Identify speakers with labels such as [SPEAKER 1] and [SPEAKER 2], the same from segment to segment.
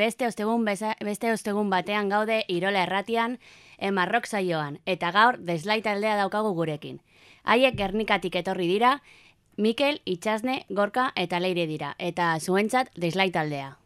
[SPEAKER 1] beste ostegun, beza, beste ostegun batean gaude Irola erratian, emarrok saioan, eta gaur deslait aldea daukagu gurekin. Haiek Gernikatik etorri dira, Mikel, Itxasne, Gorka eta Leire dira, eta zuentzat deslait aldea.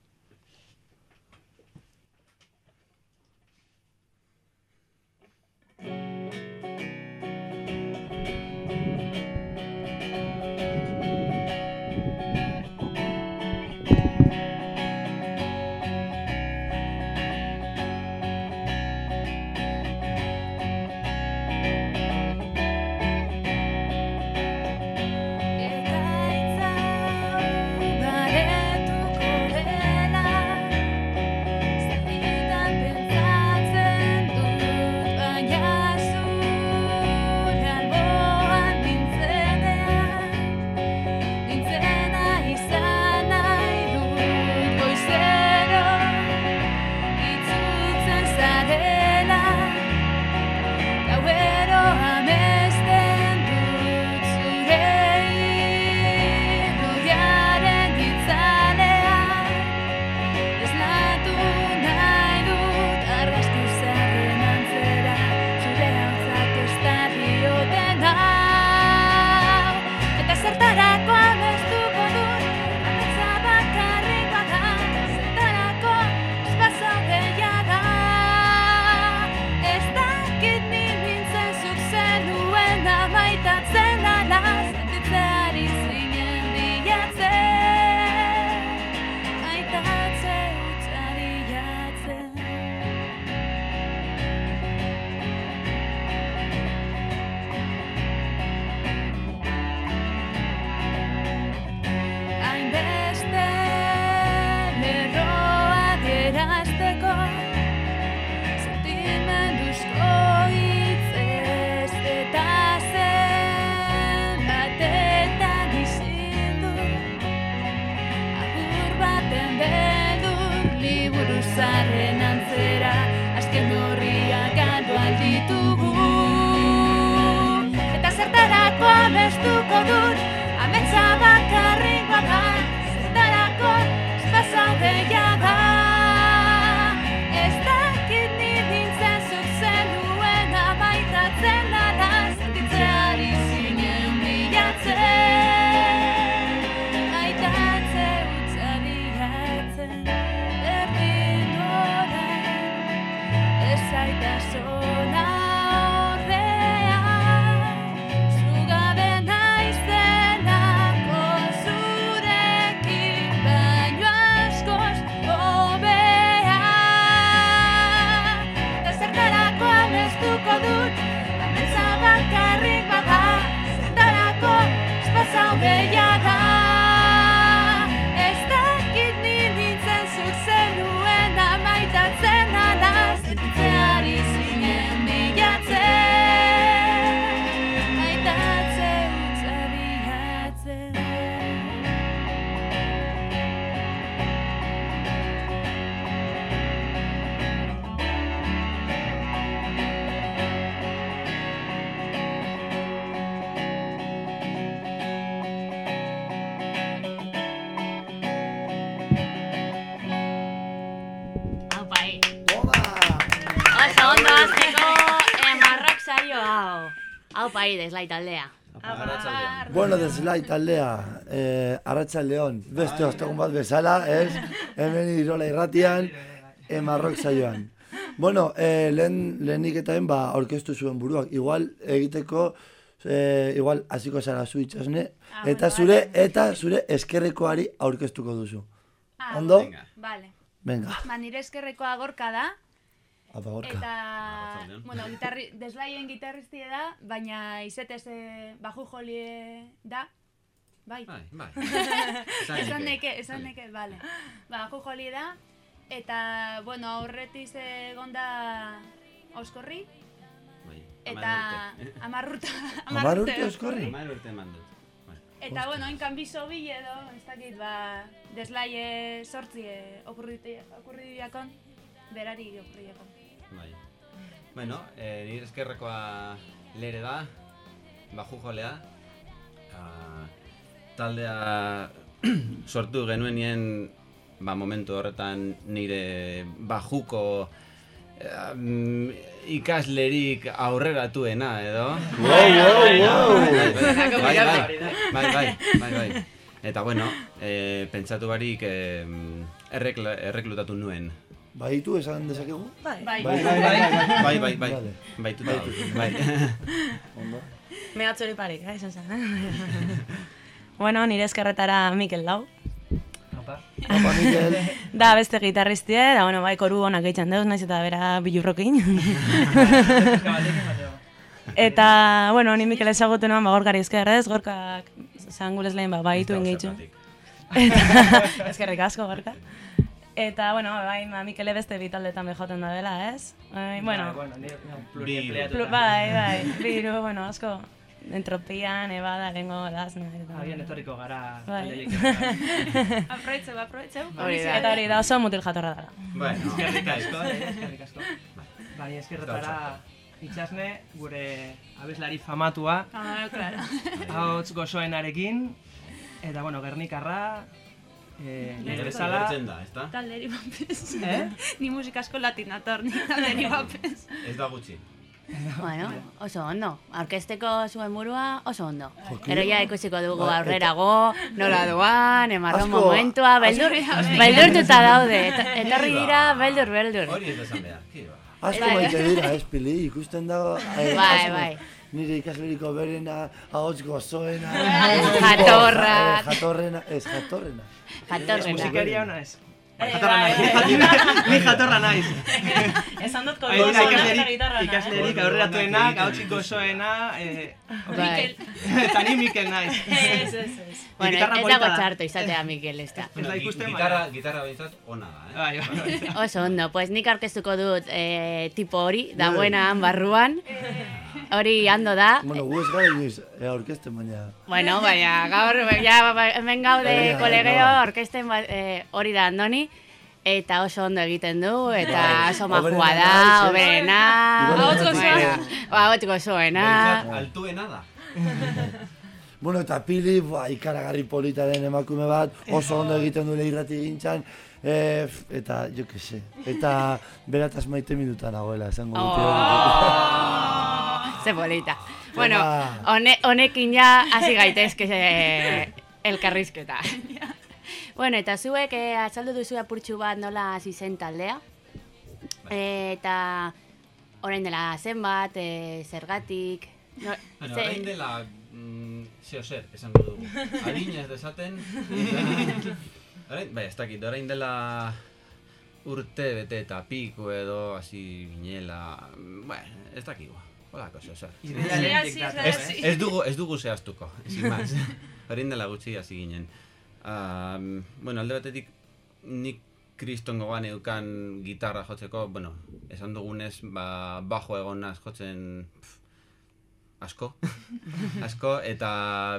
[SPEAKER 2] Hau
[SPEAKER 1] bai, deslait aldea.
[SPEAKER 3] Bueno, deslai taldea, eh, Arratsaldeon, beste ostegun bat bezala, ez? Hemen irola irratian, emarrok saioan. Bueno, eh, lehen, lehenik eta ben, ba, aurkeztu zuen buruak. Igual, egiteko, eh, igual, hasiko zara zu itxasne, eta zure, eta zure eskerrekoari aurkeztuko duzu.
[SPEAKER 2] Ah,
[SPEAKER 3] Ondo?
[SPEAKER 2] Vale.
[SPEAKER 3] Venga,
[SPEAKER 2] Ba, nire eskerrekoa gorka da,
[SPEAKER 3] gorka.
[SPEAKER 2] eta, bueno, gitarri, deslaien gitarristie da, baina izetez baju jolie da, bai?
[SPEAKER 4] Bai, bai.
[SPEAKER 2] Esan neke, esan neke, bale. Ba, baju jolie da, eta, bueno, aurretiz egon da oskorri,
[SPEAKER 4] Bai.
[SPEAKER 2] eta amarruta,
[SPEAKER 3] Hamar urte oskorri?
[SPEAKER 4] Hamar urte eman dut. Bai.
[SPEAKER 2] Eta, bueno, oin bizo bil edo, ez dakit, ba, deslaie sortzi eh, okurridiakon, berari okurridiakon.
[SPEAKER 4] Bai. Bueno, eh, nire eskerrekoa lere da, baju jolea. Ah, taldea sortu genuenien ba, momentu horretan nire bajuko um, ikaslerik aurreratuena, edo?
[SPEAKER 3] Wow, wow, wow!
[SPEAKER 4] Bai, bai, bai, bai, bai, bai. Eta bueno, eh, pentsatu barik eh, errekla, erreklutatu nuen.
[SPEAKER 3] Baitu esan dezakegu?
[SPEAKER 5] Bai.
[SPEAKER 1] Bai,
[SPEAKER 3] Bai,
[SPEAKER 1] bai,
[SPEAKER 3] bai,
[SPEAKER 1] bai.
[SPEAKER 4] Bai, bai, bai.
[SPEAKER 3] Vale.
[SPEAKER 4] Baituta daude, bai.
[SPEAKER 3] Ondo.
[SPEAKER 5] Mehatxori parik, eh, izan zen. bueno, nire eskerretara Mikel lau.
[SPEAKER 3] Mikel.
[SPEAKER 5] Da beste gitarristie, da bueno, bai koru onak egiten deuz, naiz eta bera bilurrokin. eta, bueno, ni Mikel ezagutu noan, ba, gorkari eskerrez, gorkak zangules lehen, ba, baitu ingeitu. Eskerrik asko, gorka. Eta, bueno, bai, ma, Mikele beste bi taldetan bejoten da dela, ez? Bai, bueno,
[SPEAKER 6] bueno, nire
[SPEAKER 5] plu-
[SPEAKER 6] pluriempleatuta.
[SPEAKER 5] bai, bai, biru, bueno, asko. Entropian, ebada, lengo, lasna. eta-
[SPEAKER 6] Agian etorriko gara
[SPEAKER 5] Bai.
[SPEAKER 2] Hori da.
[SPEAKER 5] Eta hori da oso mutil jatorra dela.
[SPEAKER 4] Bueno,
[SPEAKER 6] Eskerrik asko, eh, eskerrik asko. Bai, eskerretara itxasne, gure abeslari famatua,
[SPEAKER 1] Ah, claro.
[SPEAKER 6] ahots gozoenarekin, eta bueno, Gernikarra, eh, nire bezala,
[SPEAKER 4] Gertzen da?
[SPEAKER 1] Talderi bapez.
[SPEAKER 6] Eh?
[SPEAKER 1] Ni musika asko latinator, ni talderi bapez.
[SPEAKER 4] Ez da gutxi.
[SPEAKER 2] Bueno, oso ondo. Aurkezteko zuen burua oso ondo. Gero ja ikusiko dugu aurrerago, nola doan, emarron momentua, beldur, beldurtuta daude. Et- Etorri dira, beldur, beldur.
[SPEAKER 4] Hori ez da esan behar, ki ba.
[SPEAKER 3] Asko maite dira, ez, Pili, ikusten dago... eh,
[SPEAKER 2] Bai, bai.
[SPEAKER 3] Nire ikasleriko berena, ahots gozoena...
[SPEAKER 2] Jatorra.
[SPEAKER 3] eh, Jatorrena, ez, jatorrena.
[SPEAKER 2] Jatorrena.
[SPEAKER 6] musikeria ona ez.
[SPEAKER 5] Eh,
[SPEAKER 6] Jatorra
[SPEAKER 5] bai.
[SPEAKER 6] naiz. Ni jatorra naiz.
[SPEAKER 5] Esan dut kodu
[SPEAKER 6] dira
[SPEAKER 5] eta
[SPEAKER 6] ikaslerik,
[SPEAKER 5] gitarra.
[SPEAKER 6] ikaslerik aurreratuenak, ahotsik gozoena, eh,
[SPEAKER 2] Bai.
[SPEAKER 6] eta ni Mikel naiz.
[SPEAKER 5] Ez, ez, ez.
[SPEAKER 2] Bueno, ez dago
[SPEAKER 6] da.
[SPEAKER 2] txarto izatea Mikel ez da.
[SPEAKER 6] Ez da ikusten,
[SPEAKER 4] gitarra, gitarra behintzat ona da, eh?
[SPEAKER 6] Bai, bai.
[SPEAKER 2] Oso ondo, pues nik aurkeztuko dut eh, tipo hori, da
[SPEAKER 3] Bai.
[SPEAKER 2] buenan barruan. Hori ando da.
[SPEAKER 3] Bueno, gu ez gara inoiz eh, aurkezten, baina...
[SPEAKER 2] Bueno, baina gaur ja, ba- hemen gaude
[SPEAKER 3] Bai,
[SPEAKER 2] kolegeo orkesten ba- eh, hori da Andoni. Eta oso ondo egiten du, eta
[SPEAKER 3] Bai.
[SPEAKER 2] oso majua da,
[SPEAKER 3] eh?
[SPEAKER 2] oberena,
[SPEAKER 3] irratia.
[SPEAKER 2] gozoena, ahots gozoena.
[SPEAKER 4] Behintzat, altuena da.
[SPEAKER 3] Bueno, eta Pili, ba, ikaragarri polita den emakume bat, oso ondo egiten du irrati gintzan, eh, f- eta, jo que se, eta berataz maite minuta nagoela, esango.
[SPEAKER 2] Oh, ze polita. Bueno, honekin ja hasi gaitezke eh, elkarrizketa. bueno, eta zuek eh, azaldu duzu apurtxu bat nola hasi zen taldea. Eh, eta orain dela zenbat, eh, zergatik. No,
[SPEAKER 4] Bueno,
[SPEAKER 2] ze-
[SPEAKER 4] orain dela, mm, zeo zer, esan dugu. Adina ez desaten. eta- Orain, bai, ez dakit, orain dela urte bete eta piku edo, hasi ginela, bueno, ez dakigu.
[SPEAKER 1] Es,
[SPEAKER 6] eh?
[SPEAKER 1] así.
[SPEAKER 4] Ez dugu, ez dugu zehaztuko, ezin maz. Orain dela gutxi hasi ginen. Um, bueno, alde batetik nik kriston gogoan eukan gitarra jotzeko, bueno, esan dugunez, ba, bajo egon naz jotzen pff, asko, asko, eta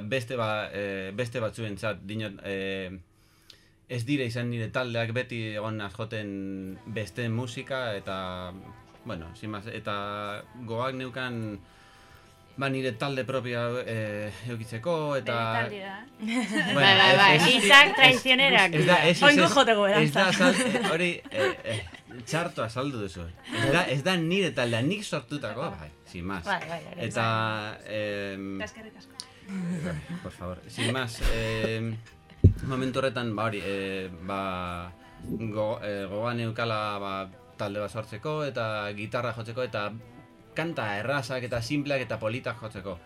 [SPEAKER 4] beste, ba, e, beste batzuentzat dinot, e, ez dire izan nire taldeak beti egon naz joten beste musika, eta, bueno, sin más, eta gogoak neukan, ba, nire talde propioa e, eukitzeko, eta...
[SPEAKER 1] Da.
[SPEAKER 4] Bueno,
[SPEAKER 2] bai, bai, bai,
[SPEAKER 4] ez-
[SPEAKER 2] hitzak
[SPEAKER 4] ez- da, ez, ez,
[SPEAKER 5] joteko
[SPEAKER 4] ez da, azal- hori, eh, eh, txarto azaldu duzu. Ez da, ez da nire taldea, nik sortutako, bai, sin más.
[SPEAKER 5] Bai, bai, bai.
[SPEAKER 4] Eta,
[SPEAKER 1] Eskerrik asko.
[SPEAKER 4] por favor, sin más, em, momentu horretan, ba hori, eh, ba, go, eh, gogoan eukala ba, talde bat sortzeko, eta gitarra jotzeko, eta kanta errazak eta simpleak eta politak jotzeko.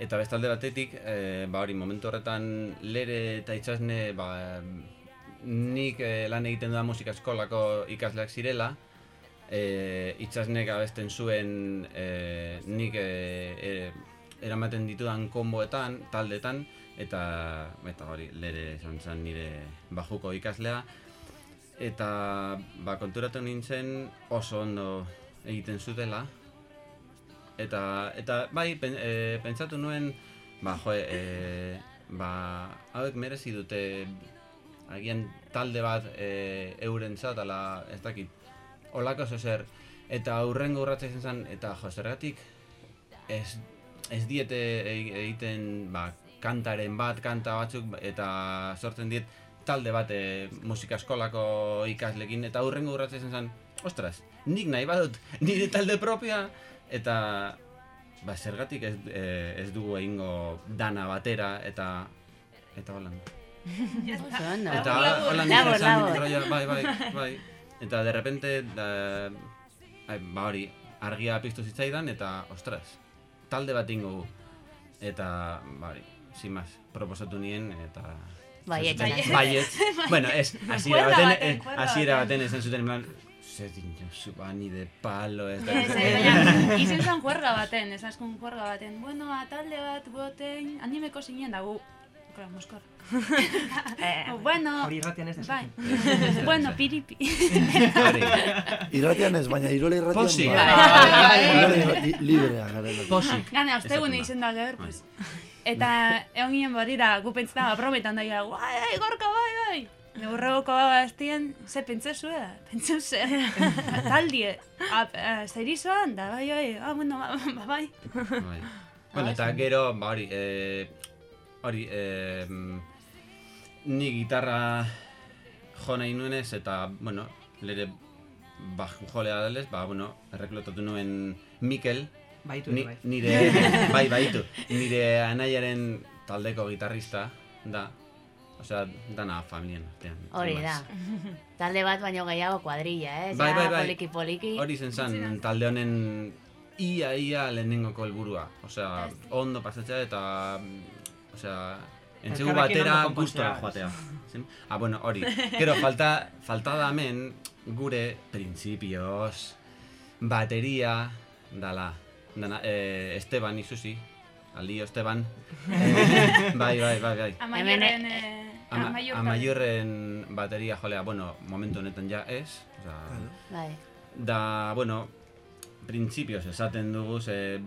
[SPEAKER 4] Eta bestalde batetik, e, ba hori, momentu horretan lere eta itxasne, ba, nik eh, lan egiten dudan musika eskolako ikasleak zirela, e, itxasnek abesten zuen e, nik e, e, eramaten ditudan konboetan, taldetan, eta, eta hori, lere esan nire bajuko ikaslea. Eta ba, konturatu nintzen oso ondo egiten zutela, Eta, eta bai, pen, e, pentsatu nuen, ba, jo, e, ba, hauek merezi dute agian talde bat e, eurentzat, ala, ez dakit, olako zer, eta aurrengo urratza izan zen, eta jo, zergatik ez, ez diete e- egiten, ba, kantaren bat, kanta batzuk, eta sortzen diet talde bat e, musika eskolako ikaslekin, eta hurrengo urratze izan zen, ostras, nik nahi badut nire talde propioa, eta ba, zergatik ez, e, ez dugu egingo dana batera, eta eta holan. Eta holan izan zen, bai, bai, bai. Eta de repente, da, ai, ba hori, argia piztu zitzaidan, eta, ostras, talde bat ingo. Eta, ba hori, sin más, proposatu nien, eta...
[SPEAKER 2] Baietz,
[SPEAKER 4] Bai,
[SPEAKER 2] esan.
[SPEAKER 4] Baietz. bueno, ez, hasiera
[SPEAKER 1] Kuerda
[SPEAKER 4] baten, eh, hasiera
[SPEAKER 1] baten.
[SPEAKER 4] esan zuten, en plan, zer dinosu, ba, ni de palo, ez da.
[SPEAKER 1] Izen zen juerga baten, ez askun juerga baten. Bueno, a talde bat boten, animeko zinen da gu. Claro, moskor. bueno,
[SPEAKER 6] Hori irratian ez da.
[SPEAKER 1] bai. Bueno, piripi.
[SPEAKER 3] Irratian ez, baina irola irratian
[SPEAKER 4] Posi.
[SPEAKER 3] bai. Librea.
[SPEAKER 1] Gane,
[SPEAKER 4] Esaten
[SPEAKER 1] ostegune
[SPEAKER 4] da.
[SPEAKER 1] izen da
[SPEAKER 4] Bai.
[SPEAKER 1] pues. Eta egon ginen barira, gu pentsetan aprobetan da, bai, bai, gorka, bai, bai. Neurrogoko aztien, ze pentsezu da, pentsezu ze, taldie, a- a- zer izoan, da, bai, bai, ah, bueno, ba, ba, bai.
[SPEAKER 4] Bai. Bueno, eta gero, ba hori, eh, hori, eh, ni gitarra jo nahi nuenez, eta, bueno, lere baju jolea dalez, ba, bueno, erreklotatu nuen Mikel,
[SPEAKER 6] Baitu
[SPEAKER 4] ni,
[SPEAKER 6] bai.
[SPEAKER 4] nire, bai, baitu, nire anaiaren taldeko gitarrista, da, osea, dana familian artean.
[SPEAKER 2] Hori da. Talde bat baino gehiago kuadrilla, eh?
[SPEAKER 4] Bai, bai, bai.
[SPEAKER 2] Poliki poliki.
[SPEAKER 4] Hori zen zen talde honen ia ia lehenengoko helburua. Osea, ondo pasatzea eta osea, entzegu
[SPEAKER 6] Elkarrekin
[SPEAKER 4] batera gustora joatea. Ah, bueno, hori. Gero, falta, falta da hemen gure principios, bateria, dala. Dana, eh, Esteban, isusi. Alio Esteban. Eh, bai, bai, bai, bai.
[SPEAKER 1] Amaioren, eh,
[SPEAKER 4] Ama,
[SPEAKER 1] amaiur talde.
[SPEAKER 4] amaiurren bateria jolea, bueno, momentu honetan ja ez. Osea,
[SPEAKER 2] Bai.
[SPEAKER 4] da, bueno, printzipioz esaten dugu, ze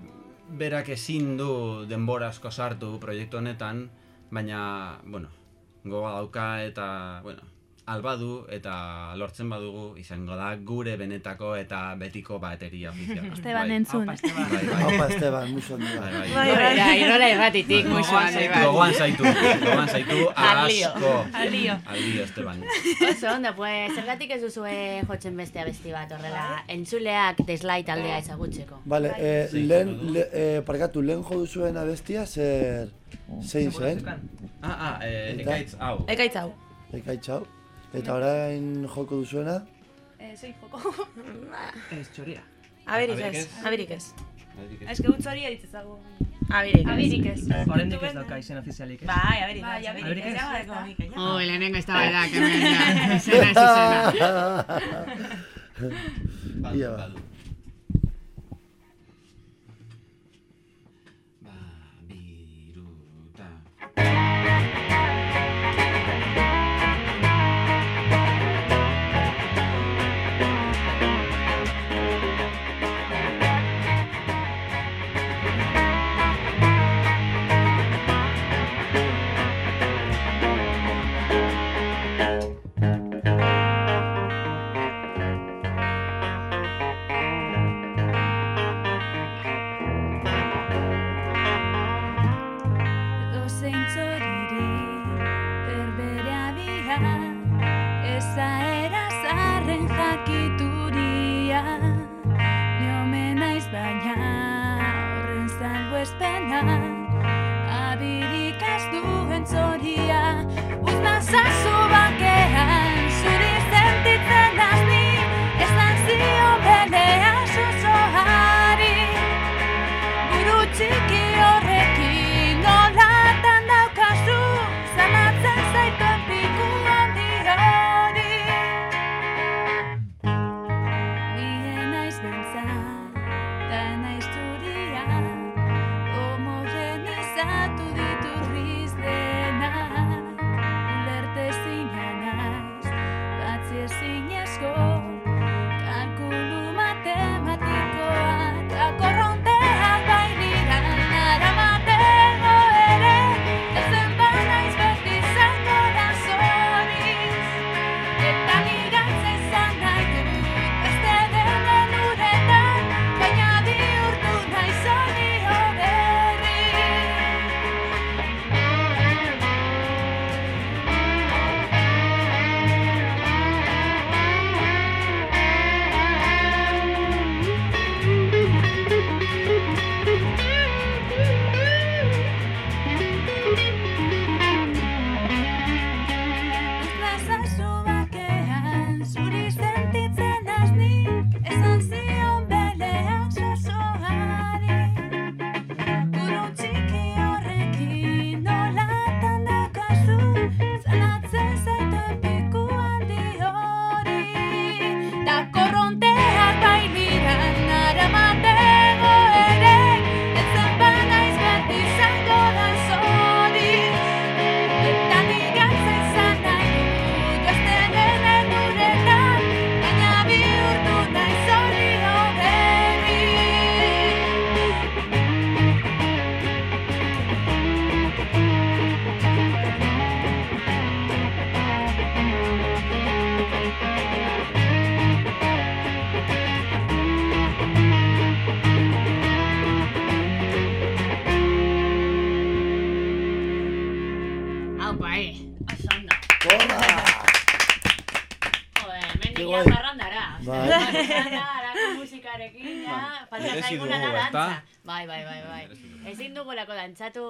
[SPEAKER 4] berak ezin du denbora asko sartu proiektu honetan, baina, bueno, goga dauka eta, bueno, albadu eta lortzen badugu izango da gure benetako eta betiko bateria ofiziala.
[SPEAKER 1] Esteban
[SPEAKER 4] Bai.
[SPEAKER 1] entzun.
[SPEAKER 6] Aupa, Esteban.
[SPEAKER 4] Bai, bai,
[SPEAKER 3] Opa, Esteban, mucho ondo.
[SPEAKER 4] bai, bai.
[SPEAKER 5] Bai,
[SPEAKER 2] da, irola irratitik,
[SPEAKER 4] Bai.
[SPEAKER 2] muixoan, bai, bai.
[SPEAKER 4] Gogoan zaitu, gogoan zaitu asko.
[SPEAKER 1] Al lío.
[SPEAKER 4] Al lío, Esteban.
[SPEAKER 2] Oso ondo, pues, zergatik ez duzue jotzen beste abesti bat horrela, entzuleak deslai taldea ezagutzeko.
[SPEAKER 3] Vale, eh,
[SPEAKER 4] Sí.
[SPEAKER 3] lehen, le, eh, parkatu, lehen jo duzuen abestia, zer, zein zen?
[SPEAKER 4] Ah, ah, eh,
[SPEAKER 3] Eta?
[SPEAKER 4] ekaitz, hau.
[SPEAKER 5] Ekaitz hau.
[SPEAKER 3] Eta orain joko duzuena?
[SPEAKER 1] Eh, soy joko.
[SPEAKER 6] Ez, txoria.
[SPEAKER 5] Aberik
[SPEAKER 4] Aberik
[SPEAKER 5] ez, aberik ez.
[SPEAKER 1] Ez que utz hori ditzezago.
[SPEAKER 5] Aberik ez.
[SPEAKER 1] Abirik ez.
[SPEAKER 6] Oraindik ez dauka izen ofizialik, ez?
[SPEAKER 5] Bai, aberik
[SPEAKER 1] Bai,
[SPEAKER 5] ez.
[SPEAKER 1] aberik ez.
[SPEAKER 2] Oh, lehenengo ez da bada, kemen, ja, zena ez izena.
[SPEAKER 3] Ia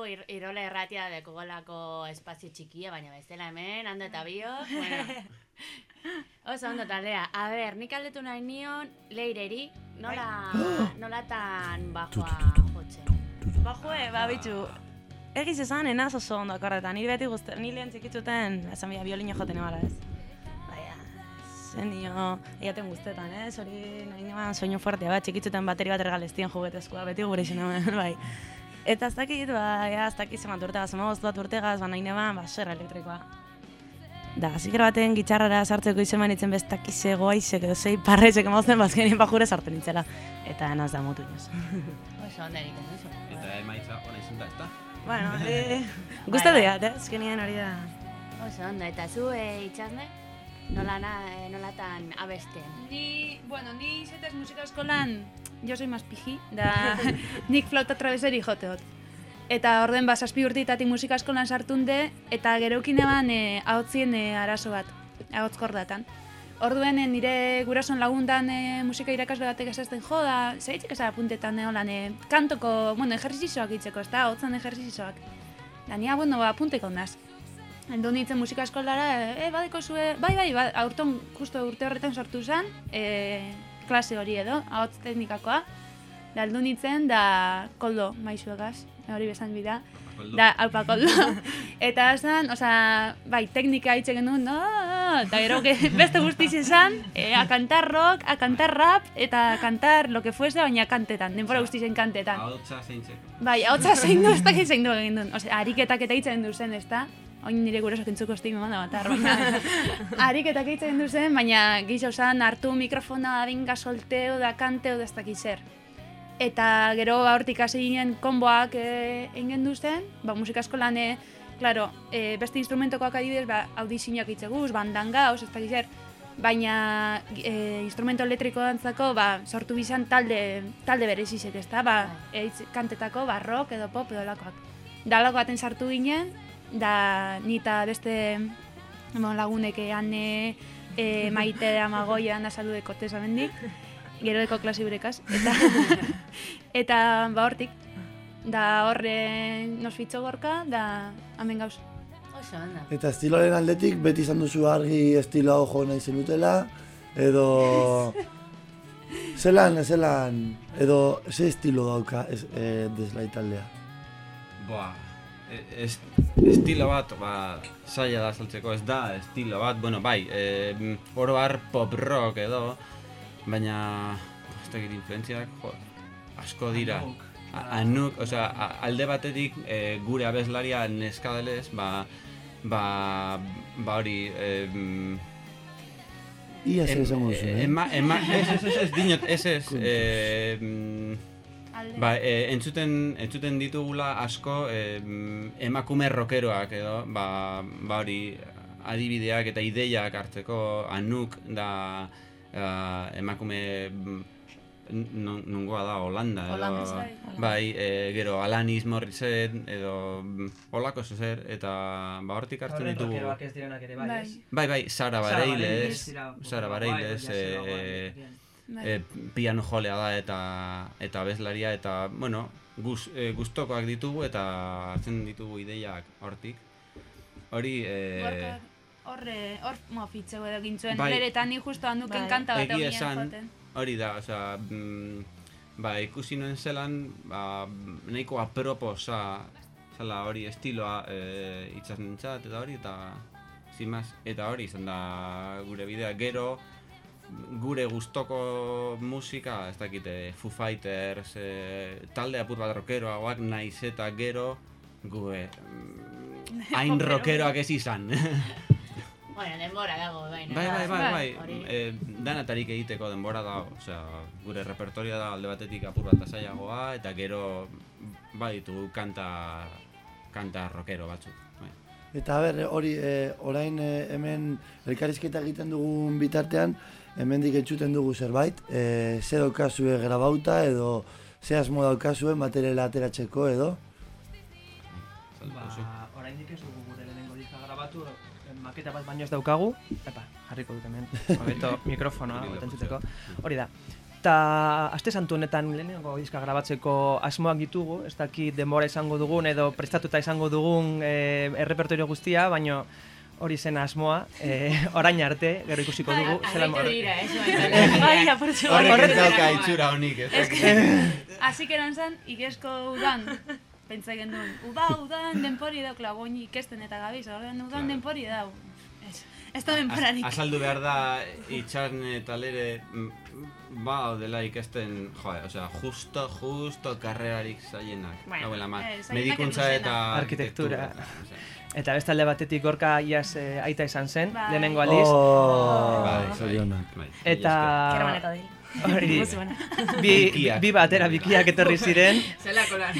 [SPEAKER 2] ir, irola erratia dekugolako espazio txikia, baina bestela hemen, hando eta bio. Bueno. Oso ondo taldea. A ber, nik aldetu nahi nion leireri, nola, nolatan bajoa jotzen.
[SPEAKER 5] Bajue, ba, bitxu. Egiz esan, enaz oso ondo akordetan. Nire beti guzti, nire lehen txikitzuten, esan bia, biolino joten ebala, ez? Baina, zen dio, egaten guztetan, ez? Hori, nahi neban, soinu fuertea bat, txikitzuten bateri bat ergalestien juguetezkoa, beti gure izan bai. Eta ez dakit, ba, ja, ez dakit zemat urtegaz, zemagoztu bat urtegaz, ba, nahi neban, ba, serra elektrikoa. Da, zikera baten gitxarrara sartzeko izen banitzen beztakize goaizek edo zei parrezek emozten bazkenien bajure sartzen nintzela. Eta enaz da motu inoz.
[SPEAKER 2] Oso ondo egiten duzu.
[SPEAKER 4] Eta emaitza ona izan da, ezta?
[SPEAKER 5] bueno, e, gustatu
[SPEAKER 2] Bai, bai.
[SPEAKER 5] diat, eh? Hori da.
[SPEAKER 2] Oso ondo, eta zu, e, itxasne? Nola na, e, nolatan abesten?
[SPEAKER 1] Ni, bueno, ni zetez musika eskolan, jo soy más piji, da nik flauta traveseri jote hot. Eta orden ba, zazpi urtitatik musika eskolan sartunde, eta gereukin eban e, ahotzien e, arazo bat, ahotz kordatan. Orduen e, nire gurason lagundan e, musika irakasle batek esaten jo da, zeitzek esan apuntetan e, holan, e, kantoko, bueno, ejerzizoak itzeko, ez da, ahotzan ejerzizoak. Da, nia, bueno, ba, apunteko naz. Heldu nintzen musika eskolara, e, badeko zue, bai, bai, ba, aurton, justo urte horretan sortu zen, e, klase hori edo, ahotz teknikakoa. Da, heldu nintzen, da, koldo, maizuegaz, hori bezan bida. Da, alpa koldo. eta esan, osea, bai, teknika hitz egin duen, no, eta gero ge- beste guztiz esan, e, a cantar rock, a cantar rap, eta a cantar lo que fuese, baina kantetan, denbora guztizen kantetan.
[SPEAKER 4] Ahotsa zeintzeko.
[SPEAKER 1] Bai, hotza zein du, ez dakit zein du egin duen. Osea, ariketak eta hitzen du zen, ez da? Oin nire gurasoak entzuko estima manda bat, baina ariketak hitzen du zen, baina gisa osan hartu mikrofona adinga solteo da kanteo da ez dakit zer. Eta gero ba, hortik hasi ginen konboak e, egin zen, ba, musika eskolan, e, claro, e, beste instrumentokoak adibidez, ba, audizioak itzeguz, bandan gauz, ez dakit zer, baina e, instrumento elektriko dantzako ba, sortu bizan talde, talde berezizek, ez da, ba, eitz, kantetako, ba, rock edo pop edo lakoak. Da lako baten sartu ginen, da nita beste bueno, lagunek ane e, maite amagoia da saludeko tesamendik, gero deko klase burekaz, eta, eta ba hortik, da horre nos fitxo gorka, da hemen gauz.
[SPEAKER 2] Oso.
[SPEAKER 3] Eta estiloaren aldetik beti izan duzu argi estilo hau jo nahi zenutela, edo... Zelan, zelan, edo ze estilo dauka ez, e, deslai taldea?
[SPEAKER 4] Boa, e- ez, estilo bat, ba, zaila da saltzeko, ez da estilo bat, bueno, bai, e, oro har pop rock edo, baina, ez dakit influentziak, jo, asko dira. A- Anuk, osea, alde batetik e, gure abeslaria neskadelez, ba, ba, ba hori, e,
[SPEAKER 3] Ia zer esango duzu, eh?
[SPEAKER 4] Ema, ema, ez, ez, ez, ez, dinot, ez, ez, eh,
[SPEAKER 1] Alde.
[SPEAKER 4] Ba, e, entzuten, entzuten ditugula asko e, emakume rockeroak edo, ba, ba hori adibideak eta ideiak hartzeko anuk da uh, emakume mm, nun- nungoa da Holanda edo,
[SPEAKER 2] Holandez,
[SPEAKER 1] bai.
[SPEAKER 4] bai, e, gero Alanis Morissette edo mm, holako zer eta ba hortik hartzen ditugu
[SPEAKER 6] ez direnak ere bai,
[SPEAKER 1] Bai.
[SPEAKER 4] Bai, bai, Sara
[SPEAKER 6] Sara
[SPEAKER 4] Bareilles,
[SPEAKER 6] dira un poco
[SPEAKER 4] Sara
[SPEAKER 6] más
[SPEAKER 4] Bareilles,
[SPEAKER 6] ya se
[SPEAKER 4] eh,
[SPEAKER 6] lo hago, bien.
[SPEAKER 4] E, piano jolea da eta eta abeslaria eta bueno, guz, e, gustokoak ditugu eta hartzen ditugu ideiak hortik. Hori e,
[SPEAKER 1] horre, hor mo fitxego edo gintzuen,
[SPEAKER 4] Bai.
[SPEAKER 1] eta ni justo handuken
[SPEAKER 5] Bai.
[SPEAKER 1] kanta bat
[SPEAKER 4] egia
[SPEAKER 1] egin
[SPEAKER 4] esan
[SPEAKER 1] joten.
[SPEAKER 4] hori da, osea, mm, ba, ikusi nuen zelan, ba, nahiko aproposa zela hori estiloa e, itxas nintzat eta hori eta más, eta hori izan da gure bidea gero gure gustoko musika, ez dakite, Foo Fighters, e, talde apur bat rockeroagoak naiz eta gero gu e, mm, hain rockeroak ez izan.
[SPEAKER 2] Bueno, denbora dago, bai,
[SPEAKER 4] Bai, bai, bai, bai.
[SPEAKER 2] Hori.
[SPEAKER 4] E, danatarik egiteko denbora da, osea, gure repertoria da alde batetik apur bat lasaiagoa eta gero bai ditugu kanta kanta rockero batzuk. Bai.
[SPEAKER 3] Eta ber, hori, e, orain e, hemen elkarrizketa egiten dugun bitartean, hemendik entzuten dugu zerbait, e, ze daukazue grabauta edo ze asmo daukazue materiala ateratzeko edo.
[SPEAKER 4] Duzu.
[SPEAKER 6] Ba, oraindik ez dugu gure lehenengo diska grabatu, maketa bat baino ez daukagu. Epa, jarriko dut hemen. Hobeto mikrofonoa entzuteko. Hori da. Ta aste santu honetan lehenengo diska grabatzeko asmoak ditugu, ez dakit denbora izango dugun edo prestatuta izango dugun e, errepertorio guztia, baino hori zen asmoa, e, orain arte, gero ikusiko dugu, zelan
[SPEAKER 2] Agaitu
[SPEAKER 6] more-
[SPEAKER 2] dira, eso.
[SPEAKER 5] Bai, apurtxu.
[SPEAKER 4] Horrek dauka itxura honik, ez?
[SPEAKER 1] Así que eran zen, igesko udan, pentsa genduen, uda, udan denpori dauk lagoini ikesten eta gabiz, ordean udan
[SPEAKER 4] Claro.
[SPEAKER 1] denpori dau. Ez, ez da denporarik.
[SPEAKER 4] Azaldu behar da itxarne eta lere mm, ba dela ikesten, joe, osea, justo, justo karrerarik zaienak.
[SPEAKER 5] Bueno,
[SPEAKER 4] Hauela, ma,
[SPEAKER 1] eh,
[SPEAKER 4] medikuntza eta
[SPEAKER 6] Arkitektura.
[SPEAKER 4] osea.
[SPEAKER 6] Eta beste alde batetik gorka iaz e, aita izan zen,
[SPEAKER 1] Bai.
[SPEAKER 6] lehenengo aldiz.
[SPEAKER 3] Oh,
[SPEAKER 4] Bai,
[SPEAKER 3] zorionak.
[SPEAKER 4] bai,
[SPEAKER 6] Eta hori, bi, bi batera bikiak etorri ziren,
[SPEAKER 2] Zelako lan.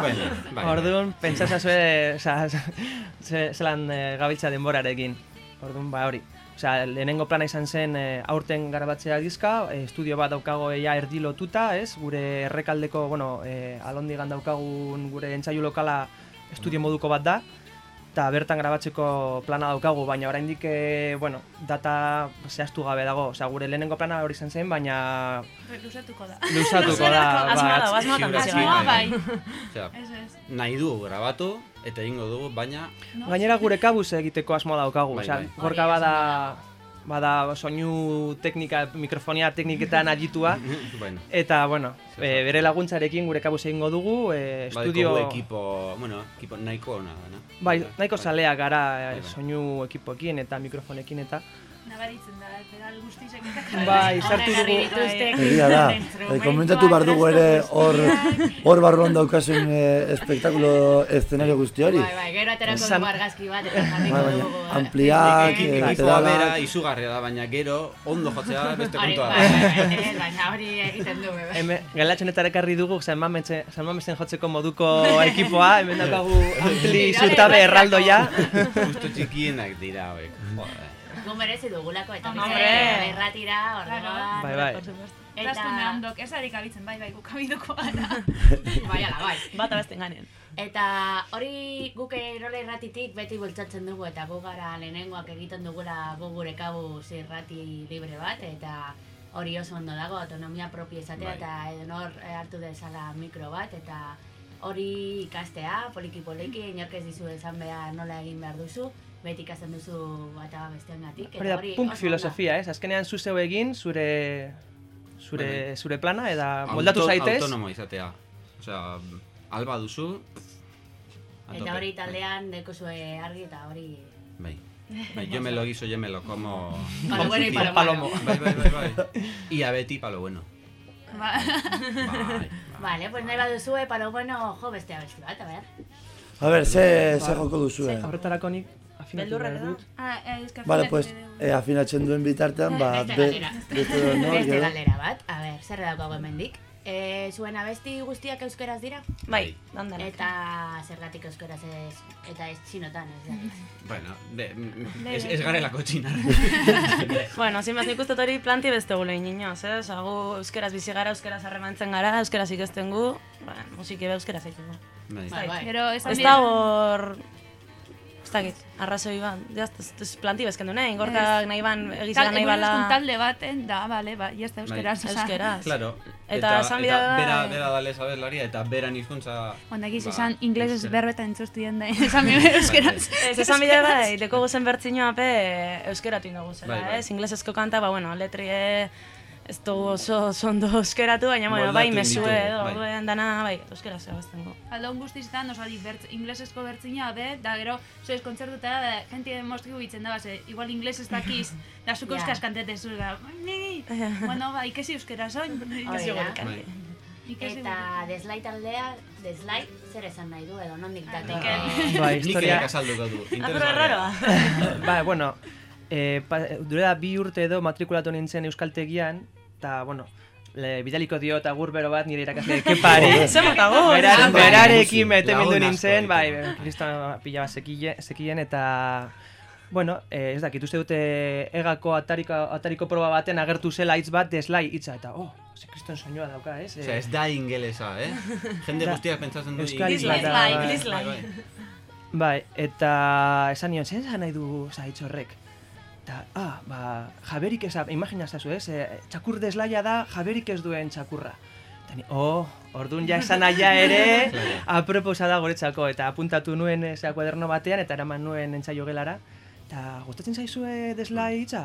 [SPEAKER 4] Bueno, bai,
[SPEAKER 6] Orduan, zelan e, gabiltza denborarekin. Orduan, ba hori. Osea, lehenengo plana izan zen e, aurten garabatzea dizka, e, estudio bat daukago ja erdi lotuta, ez? Gure errekaldeko, bueno, e, alondigan daukagun gure entzaiu lokala estudio moduko bat da, eta bertan grabatzeko plana daukagu, baina oraindik e, bueno, data zehaztu gabe dago. Osea, gure lehenengo plana hori izan zen, baina
[SPEAKER 1] Lusatuko da.
[SPEAKER 6] luzatuko da.
[SPEAKER 5] Asmoa dago, asmoa
[SPEAKER 1] Asmoa bai.
[SPEAKER 4] Osea,
[SPEAKER 1] Ez, ez.
[SPEAKER 4] nahi du grabatu eta egingo dugu, baina
[SPEAKER 1] No?
[SPEAKER 6] Gainera gure kabuz egiteko asmoa daukagu,
[SPEAKER 4] Bai,
[SPEAKER 6] osea,
[SPEAKER 4] bai.
[SPEAKER 6] gorka bada bada soinu teknika, mikrofonia tekniketan aditua
[SPEAKER 4] bueno,
[SPEAKER 6] eta bueno, e, bere laguntzarekin gure kabuz egingo dugu, e, estudio
[SPEAKER 4] baditugu ekipo, bueno, ekipo nahiko ona da, no?
[SPEAKER 6] Bai, nahiko zaleak gara e,
[SPEAKER 4] Bai, bai.
[SPEAKER 6] soinu ekipoekin eta mikrofonekin eta
[SPEAKER 1] Nabaritzen da, pedal guztizek
[SPEAKER 6] bai, sartu dugu
[SPEAKER 2] dituzte
[SPEAKER 3] Egia da,
[SPEAKER 2] instrumentuak,
[SPEAKER 3] e, komentatu behar dugu ere hor hor barruan daukasun e, espektakulo eszenario guzti hori.
[SPEAKER 2] Bai, bai, gero aterako dugu argazki bat eta
[SPEAKER 3] Bai,
[SPEAKER 2] jarriko dugu. eh.
[SPEAKER 3] ampliak, pedalak,
[SPEAKER 4] izugarria da, baina gero ondo jotzea beste kontua
[SPEAKER 2] bai,
[SPEAKER 4] da.
[SPEAKER 2] bai, bai, baina hori egiten du, bai.
[SPEAKER 6] Hemen, galatxonetara ekarri dugu, San Mamesen, jotzeko moduko ekipoa, hemen daukagu ampli zutabe erraldoia.
[SPEAKER 4] Justo txikienak dira, hauek.
[SPEAKER 2] Gu merezi dugulako eta
[SPEAKER 5] Hombre.
[SPEAKER 2] erratira, orduan.
[SPEAKER 6] Bai, bai.
[SPEAKER 1] Eta...
[SPEAKER 2] Eta,
[SPEAKER 1] ondok, ez harik abitzen, bai, bai, guk abiduko gara.
[SPEAKER 2] bai, ala, bai.
[SPEAKER 5] Bat abesten ganean.
[SPEAKER 2] Eta hori guk erola irratitik beti bultzatzen dugu eta gu gara lehenengoak egiten dugula gu gure kabu irrati libre bat eta hori oso ondo dago autonomia propia izatea
[SPEAKER 4] Bai.
[SPEAKER 2] eta edonor eh, hartu dezala mikro bat eta hori ikastea, poliki poliki, inork ez dizu esan behar nola egin behar duzu, beti ikasten duzu bata besteangatik
[SPEAKER 6] Hori da, punk
[SPEAKER 2] oso
[SPEAKER 6] filosofia, ez? Azkenean zu zeu egin, zure zure,
[SPEAKER 4] Bai, bai.
[SPEAKER 6] zure plana, eta moldatu
[SPEAKER 4] Auto-
[SPEAKER 6] zaitez.
[SPEAKER 4] Autonomo izatea. Osea, alba duzu, a
[SPEAKER 2] Eta hori taldean dekozue argi eta hori...
[SPEAKER 4] Bai. Bai, yo me lo guiso, yo me lo como.
[SPEAKER 2] Palo bueno y palo
[SPEAKER 6] Palomo.
[SPEAKER 2] malo.
[SPEAKER 4] Bai, bai, bai, bai. Y a Betty palo bueno.
[SPEAKER 1] Ba,
[SPEAKER 4] Bai.
[SPEAKER 2] Vale, pues nahi baduzue, palo bueno, jo beste abesti bat, a ber.
[SPEAKER 3] A ber, ze, ze joko duzu, eh?
[SPEAKER 6] Horretarako nik
[SPEAKER 5] Beldurra da.
[SPEAKER 1] ah, eh, eska
[SPEAKER 3] Vale, pues, eh, afinatzen duen bitartean, ba,
[SPEAKER 2] Beste
[SPEAKER 3] be, beste no,
[SPEAKER 2] Beste galdera bat, a ber, zer daukago hemendik. E, zuen abesti guztiak euskeraz dira?
[SPEAKER 5] Bai, dandan.
[SPEAKER 2] Eta zergatik euskeraz ez, eta ez txinotan, ez.
[SPEAKER 4] Bueno, de, ez, ez garelako txinar.
[SPEAKER 5] Bueno, zin nik uste hori planti beste gule inoz, eh? Osa, gu euskeraz bizi gara, euskeraz harremantzen gara, euskeraz ikesten gu, ba, musiki be euskeraz egiten.
[SPEAKER 4] Bai.
[SPEAKER 2] Bai, bai.
[SPEAKER 1] Gero,
[SPEAKER 5] Ez da hor... Ez dakit, arrazoi bat, jaz, ez, ez planti bezkendu nahi, gorkak nahi ban, egizan
[SPEAKER 1] Tal,
[SPEAKER 5] nahi bala...
[SPEAKER 1] talde baten, da, bale, ba, jazta euskeraz, oza.
[SPEAKER 5] Euskeraz.
[SPEAKER 4] Claro.
[SPEAKER 5] Eta esan bida da-
[SPEAKER 4] Bera, bera dale sabelaria eta beran hizkuntza...
[SPEAKER 1] Onda egiz,
[SPEAKER 4] ba,
[SPEAKER 1] esan inglesez
[SPEAKER 4] euskera.
[SPEAKER 1] berbetan entzuztu den da, esan mi euskeraz.
[SPEAKER 5] Ez, esan bide bai, deko guzen bertzinoa pe euskeratu ingo guzela,
[SPEAKER 4] Bai, bai.
[SPEAKER 5] ez? Inglesezko kanta, ba, bueno, letrie ez dugu oso, oso ondo euskeratu, baina, bueno, bai, mesue edo,
[SPEAKER 4] bai.
[SPEAKER 5] orduen dana, bai, euskera zera baztengo.
[SPEAKER 1] Aldon guztizetan, oso adi, bertz, inglesezko bertzina be, da gero, zoiz kontzertutara, da, jenti mozkigu bitzen da, ze, igual ingles ez dakiz, da zuk
[SPEAKER 2] Ja.
[SPEAKER 1] euskaz kantetezu, da, ni, bueno, ba, ikesi euskera zoin, ikesi
[SPEAKER 2] Hori da.
[SPEAKER 1] gure
[SPEAKER 4] Bai.
[SPEAKER 1] Ikesi
[SPEAKER 2] Eta deslai taldea, deslai, zer esan nahi du edo nondik dator.
[SPEAKER 1] Mikel.
[SPEAKER 6] Bai,
[SPEAKER 4] Nik
[SPEAKER 6] historia...
[SPEAKER 4] ere azalduko du.
[SPEAKER 5] Apro
[SPEAKER 4] interesgarria.
[SPEAKER 5] erraroa.
[SPEAKER 6] ba, bueno, e, pa, duela bi urte edo matrikulatu nintzen euskaltegian, eta, bueno, le, bidaliko dio eta gurbero bat nire irakasle kepari.
[SPEAKER 5] Zer mota gu?
[SPEAKER 6] Berar,
[SPEAKER 2] bai.
[SPEAKER 6] berarekin bete bildu
[SPEAKER 4] asko
[SPEAKER 6] nintzen,
[SPEAKER 4] ditu.
[SPEAKER 6] bai, kriston pila bat zekien eta... Bueno, eh, ez dakit, uste dute egako atariko, atariko proba baten agertu zela hitz bat deslai hitza eta, oh, ze kriston soinua dauka, ez?
[SPEAKER 4] Osea, ez da ingelesa, eh? Jende
[SPEAKER 6] Da.
[SPEAKER 4] guztiak pentsatzen du
[SPEAKER 6] Euskal bai,
[SPEAKER 5] dislike.
[SPEAKER 6] Bai, eta esan nion, zen esan nahi du zaitz horrek? Eta, ah, ba, jaberik ez, imagina zazu, ez? E, txakur deslaia da, jaberik ez duen txakurra. Eta ni, oh, orduan ja esan aia ere, aproposa da guretzako, eta apuntatu nuen e, zea kuaderno batean, eta eraman nuen entzaio gelara. Eta, gustatzen zaizue deslai hitza?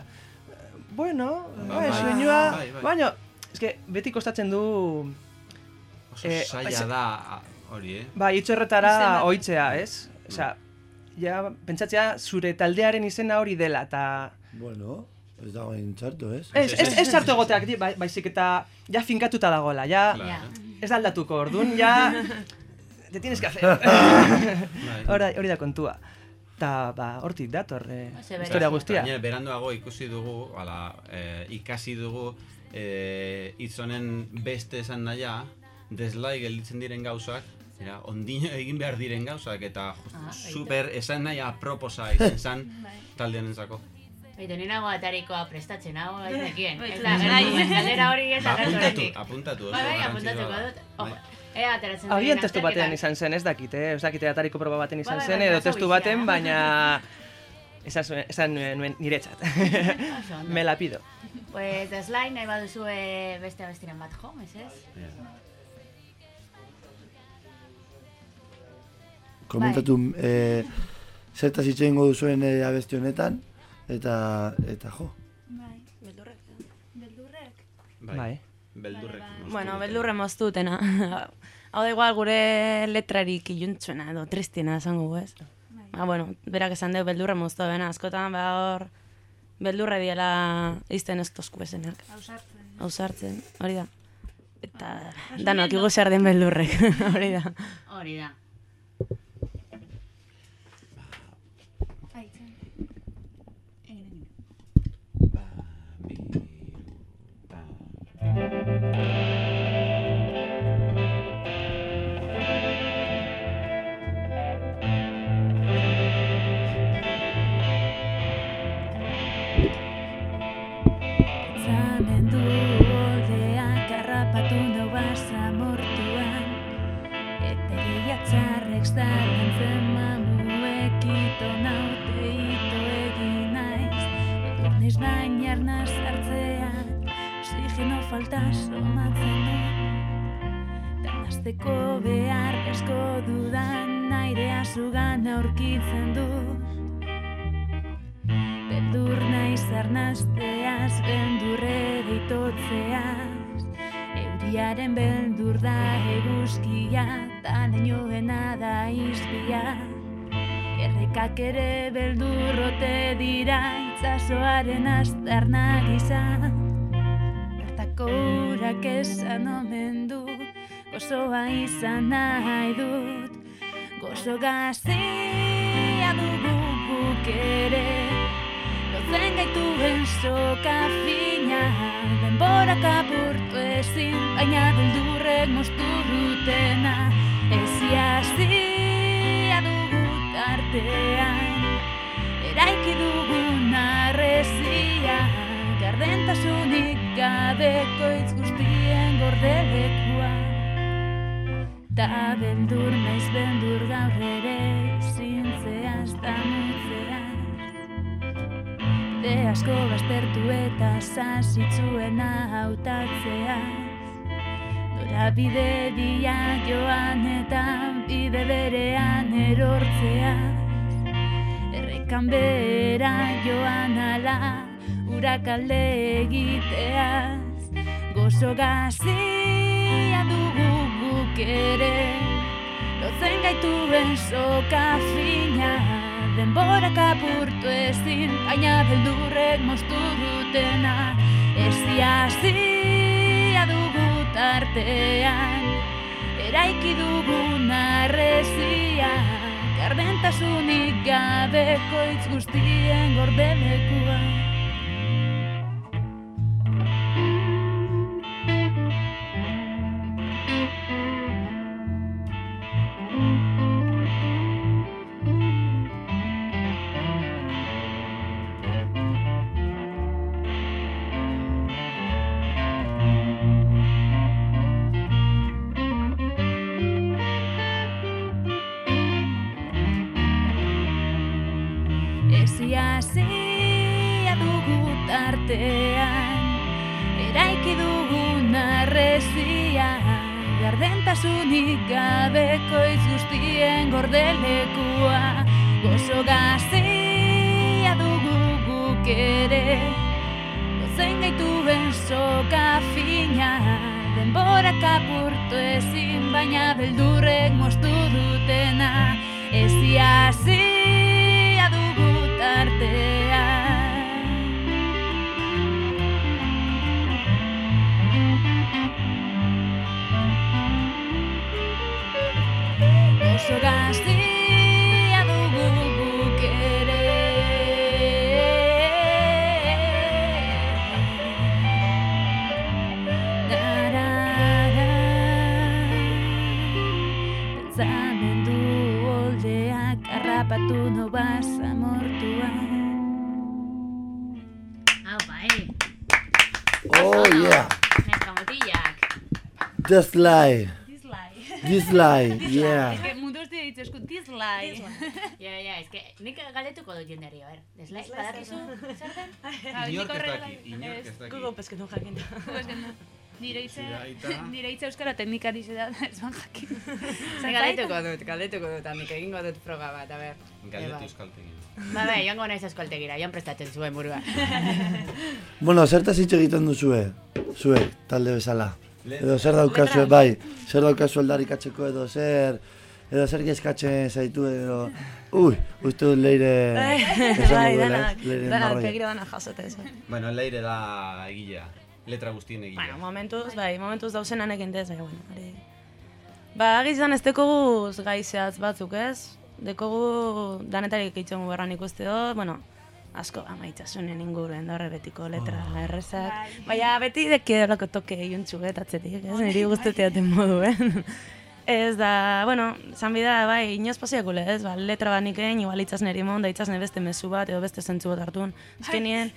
[SPEAKER 6] Bueno,
[SPEAKER 4] Ba,
[SPEAKER 6] bai,
[SPEAKER 4] bai,
[SPEAKER 6] soinua,
[SPEAKER 4] bai, bai.
[SPEAKER 6] baina, eske, beti kostatzen du,
[SPEAKER 4] Oso
[SPEAKER 6] Eh,
[SPEAKER 4] saia da a- hori, eh?
[SPEAKER 6] Ba, hitz horretara
[SPEAKER 1] Izena.
[SPEAKER 6] ohitzea, ez? Osea, ja, pentsatzea zure taldearen izena hori dela, eta...
[SPEAKER 3] Bueno, ez dago txarto, ez?
[SPEAKER 6] Ez, ez, ez sartu egoteak, di, bai, baizik eta ja finkatuta dagoela, ja
[SPEAKER 4] Claro.
[SPEAKER 6] ez da aldatuko, orduan, ja... Te tienes que hacer. Hora, hori da kontua. Ta, ba, hortik dator, eh,
[SPEAKER 2] berezi.
[SPEAKER 6] historia guztia.
[SPEAKER 4] Gainera, beranduago ikusi dugu, ala, eh, ikasi dugu, eh, hitz honen beste esan naia, deslai gelditzen diren gauzak, era, ondino egin behar diren gauzak, eta
[SPEAKER 2] Ah,
[SPEAKER 4] super esan nahi aproposa izan zen taldeanentzako.
[SPEAKER 2] Baitu, ni nago atarikoa prestatzen, nago gaitekien.
[SPEAKER 1] Bai,
[SPEAKER 2] Eta, galdera hori ez
[SPEAKER 4] Ba,
[SPEAKER 2] agertu
[SPEAKER 4] apuntatu, apuntatu,
[SPEAKER 2] Bai, bai, apuntatuko
[SPEAKER 4] da.
[SPEAKER 2] dut.
[SPEAKER 4] Bai.
[SPEAKER 2] ea ateratzen
[SPEAKER 6] Agian testu batean izan zen, ez dakit, eh? Ez dakite atariko proba baten izan
[SPEAKER 2] Bai, bai,
[SPEAKER 6] zen,
[SPEAKER 2] bai,
[SPEAKER 6] edo testu baten, baina... Esan, esan nuen, niretzat. Me la pido.
[SPEAKER 2] Pues deslain nahi baduzue beste abestiren bat jo, ez ez?
[SPEAKER 3] Komentatu eh, zertaz hitz egingo duzuen eh, abesti honetan, eta, eta jo.
[SPEAKER 1] Bai.
[SPEAKER 5] Beldurrek.
[SPEAKER 1] Beldurrek.
[SPEAKER 6] Bai.
[SPEAKER 4] Beldurrek. moztu
[SPEAKER 5] Bueno, beldurre moztutena. Hau da igual gure letrarik iluntzuena edo tristiena esango ez?
[SPEAKER 1] Bai.
[SPEAKER 5] Ba, bueno, berak esan deu beldurre moztu dena, askotan ba hor beldurre diela izten ez tosku esenak.
[SPEAKER 1] Hausartzen.
[SPEAKER 5] Hau sartzen, hori da. Eta danok igu zer den beldurrek, hori da.
[SPEAKER 2] Hori da.
[SPEAKER 1] Aitzen. Egin, egin.
[SPEAKER 4] Ba, bi, ba.
[SPEAKER 1] Somatzen du Tan azteko behar esko dudan airea zugan aurkitzen dut Beldur naiz arnazteaz, beldurre ditotzeaz Euriaren beldur da eguzkia, ta leñoena da izbia Errekak ere beldurrote dira, itzazoaren aztarna gisa Bertako urak esan omen du, gozoa izan nahi dut. Gozo gazia dugu guk ere Lotzen gaituen soka fina. Denbora kapurtu ezin Baina beldurrek moztu dutena. Eziazia dugu tartean Eraiki dugun arrezia Gardentasunik gabeko hitz guztien gordelekua. Ta beldur naiz beldur gaur ere Zintzeaz da mutzeaz De asko baztertu eta sasitzuena hautatzeaz Nora bide biak joan eta bide berean erortzeaz Errekan behera joan ala urak alde egiteaz Gozo gazia dugu guk ere. Lotzen gaituen soka fina Denbora kapurtu ezin Baina beldurrek moztu dutena. Ez diazia dugu tartean Eraiki dugun arrezia Gardentasunik gabeko hitz guztien gordelekua Ezia zia dugu tartean Eraiki dugun arrezia Gardentasunik gabeko izguztien gordelekua. Gozo gazia dugu guk ere Gozen gaituen soka fina. Denbora kapurtu ezin baina beldurrek moztu dutena. Ezia zia Oso gaztia dugu guk ere Darara Pentsamendu oldeak harrapatu nobaz amortuan
[SPEAKER 2] Hau, bai.
[SPEAKER 3] Oh, yeah.
[SPEAKER 2] Neska motillak.
[SPEAKER 3] Just lie.
[SPEAKER 1] Dislai
[SPEAKER 3] This lie, yeah.
[SPEAKER 1] Ez que mundu ez dira dislai
[SPEAKER 2] Ja, ja, que nik galdetuko dut jendeari, a ber. Deslai, badakizu, zer den?
[SPEAKER 4] Inork ez daki, inork ez daki.
[SPEAKER 5] Gugu pesketu jakin.
[SPEAKER 1] Nire hitza, nire euskara teknikari zera, ez ban jakin.
[SPEAKER 2] Nik galdetuko dut, galdetuko dut, nik egingo dut froga bat, a ber.
[SPEAKER 4] Galdetu euskaltegin.
[SPEAKER 2] Ba, bai, joango naiz eskoltegira, joan prestatzen zuen burua.
[SPEAKER 3] Bueno, zertaz hitz egiten duzue, zuek, talde bezala. Edo zer daukazue, bai, zer daukazu aldarikatzeko edo zer, edo zer gezkatzen zaitu edo... Ui, uste dut leire...
[SPEAKER 5] Bai,
[SPEAKER 3] duela,
[SPEAKER 5] danak,
[SPEAKER 3] ez? Leire
[SPEAKER 5] danak,
[SPEAKER 3] marroia.
[SPEAKER 5] begira danak jasote ez.
[SPEAKER 4] Bueno, leire da egilea. Letra guztien egilea.
[SPEAKER 5] Bueno, momentuz, bai, momentuz dauzenan egin dez, baina, bueno, hori... Ba, agizan ez dekogu gaizeaz batzuk, ez? Dekogu danetarik eitzen berran ikuste do, bueno, asko amaitasunen inguruen da betiko letra errezak. Baina beti deki erako toke iuntzu betatzetik, ez? Niri guzteteaten moduen. Ez da, bueno, zan bida, bai, inoz pasiakule, ez? Ba, letra bat nik egin, igual itzaz neri mon, da itzaz beste mezu bat, edo beste zentzu bat hartun. Azkenien,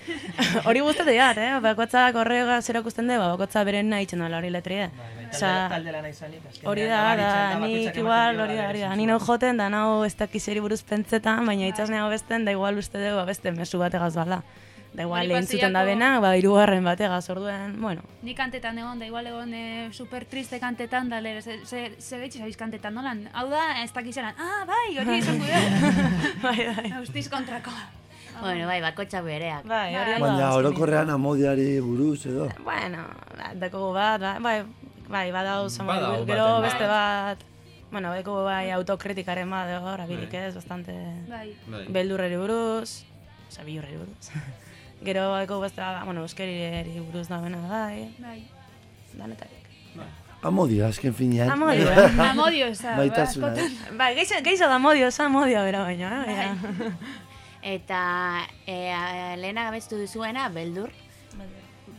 [SPEAKER 5] hori guztetik bat, eh? Bakotzak horrega zerakusten du, ba, bakotza beren nahi dela hori letria. Osea,
[SPEAKER 6] Talde lana izanik, azkenean.
[SPEAKER 5] Hori da, da, nik igual, hori da, hori da, ni nau joten, da nau ez dakizeri buruz pentsetan, baina itzasne hau besten, da igual uste dugu, ba, beste mesu bat egaz bala. Da igual
[SPEAKER 1] Hori
[SPEAKER 5] lehen zuten da bena, ba, irugarren bat egaz orduen, bueno.
[SPEAKER 1] Ni kantetan egon, da igual egon eh, super triste kantetan, da lehen, ze, ze, ze zabiz kantetan nolan. Hau da, ez dakizeran, ah, bai, hori izan gude.
[SPEAKER 5] bai, bai.
[SPEAKER 1] Guztiz kontrakoa.
[SPEAKER 2] Bueno, bai, bakotxak bereak.
[SPEAKER 5] Bai, hori ondo
[SPEAKER 3] Baina orokorrean amodiari buruz edo.
[SPEAKER 5] Bueno, ba, dakogu bat, ba, bai, bai, badau,
[SPEAKER 4] Badau
[SPEAKER 5] gero beste
[SPEAKER 4] bat.
[SPEAKER 5] bueno, dakogu bai autokritikaren bat, hor, abirik
[SPEAKER 4] Bai.
[SPEAKER 5] ez, bastante
[SPEAKER 1] Bai.
[SPEAKER 4] Bai.
[SPEAKER 5] beldurreri buruz, oza, bilurreri buruz. Gero dakogu beste, bat, bueno, euskeri buruz da bena, bai,
[SPEAKER 1] Bai.
[SPEAKER 5] danetarik.
[SPEAKER 3] Amodio, azken finean.
[SPEAKER 5] Amodio, eh?
[SPEAKER 1] Amodio, eza.
[SPEAKER 3] Maitasuna, eh?
[SPEAKER 5] bai, geixo, geixo da modio, za modio bera baino, eh? baina.
[SPEAKER 2] Eta e, lehena gabestu duzuena, beldur.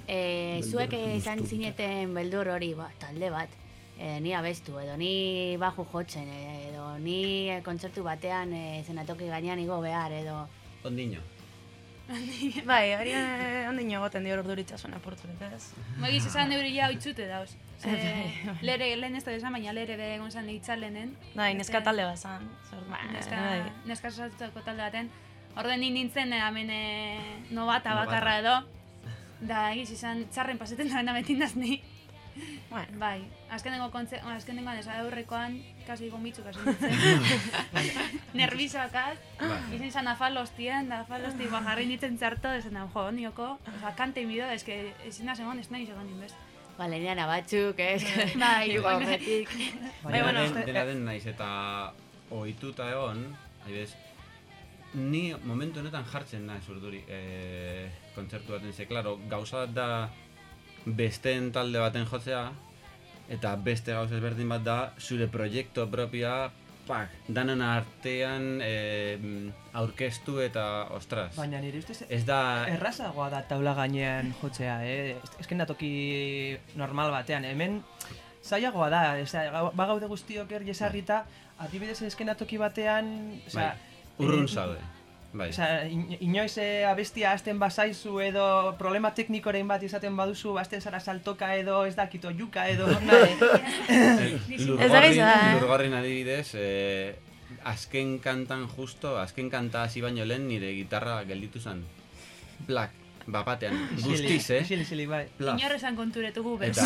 [SPEAKER 2] E, zuek izan zineten beldur hori, ba, talde bat. E, ni abestu, edo ni baju jotzen, edo ni kontzertu batean e, zenatoki gainean igo behar, edo...
[SPEAKER 4] Ondino.
[SPEAKER 5] Bai, hori eh, ondino goten dio orduritxasuna porturet, ez?
[SPEAKER 1] Magiz esan euri ja oitzute dauz. Ze, lere, lehen ez da esan, baina lere be egon zan itzalenen.
[SPEAKER 5] Bai, neska talde bat zan. Zer,
[SPEAKER 1] neska,
[SPEAKER 5] bai.
[SPEAKER 1] neska sasatuko talde baten. Orden ni nintzen eh, hemen eh, nobata bakarra edo. Da, egiz izan, txarren paseten da benda metindaz ni.
[SPEAKER 5] Bueno,
[SPEAKER 1] Bai, azkenengo kontze, azkenengoan ez aurrekoan, kasi gomitzu kasi nintzen. Nervizakaz,
[SPEAKER 4] Bai.
[SPEAKER 1] izan izan afal hostien, da afal hosti bajarri nintzen txarto, esan da, jo, nioko, oza, kante mido, ez que ezin da segon, ez nahi segon inbez.
[SPEAKER 2] Valeriana batzuk, ez?
[SPEAKER 1] Bai,
[SPEAKER 2] Igo
[SPEAKER 1] bai.
[SPEAKER 5] Bai, bueno,
[SPEAKER 4] dena den naiz eta ohituta egon, adibidez, ni momentu honetan jartzen naiz urduri e, kontzertu baten, ze, klaro, gauza da besteen talde baten jotzea, eta beste gauza ezberdin bat da zure proiektu propioa, pak, danan artean e, aurkeztu eta, ostras,
[SPEAKER 6] Baina nire ustez
[SPEAKER 4] ez da...
[SPEAKER 6] errazagoa da taula gainean jotzea, eh? Ez- Ezken da toki normal batean, hemen zailagoa da, Osea, gau- bagaude guztiok er jesarrita, adibidez ezken toki batean, osea,
[SPEAKER 4] Bai, urrun
[SPEAKER 6] eh,
[SPEAKER 4] zaude. Bai.
[SPEAKER 6] Osea, in- inoiz eh, abestia hasten bazaizu edo problema teknikoren bat izaten baduzu, hasten zara saltoka edo ez dakito juka edo nahi.
[SPEAKER 5] Ez da
[SPEAKER 4] Lurgorrin,
[SPEAKER 5] gaiza, eh?
[SPEAKER 4] lurgorrin adibidez, eh, azken kantan justo, azken kanta hasi baino lehen nire gitarra gelditu zen. Plak, bapatean, guztiz, eh?
[SPEAKER 6] Isili, isili, bai.
[SPEAKER 4] Plak.
[SPEAKER 1] Inor esan konturetugu bez.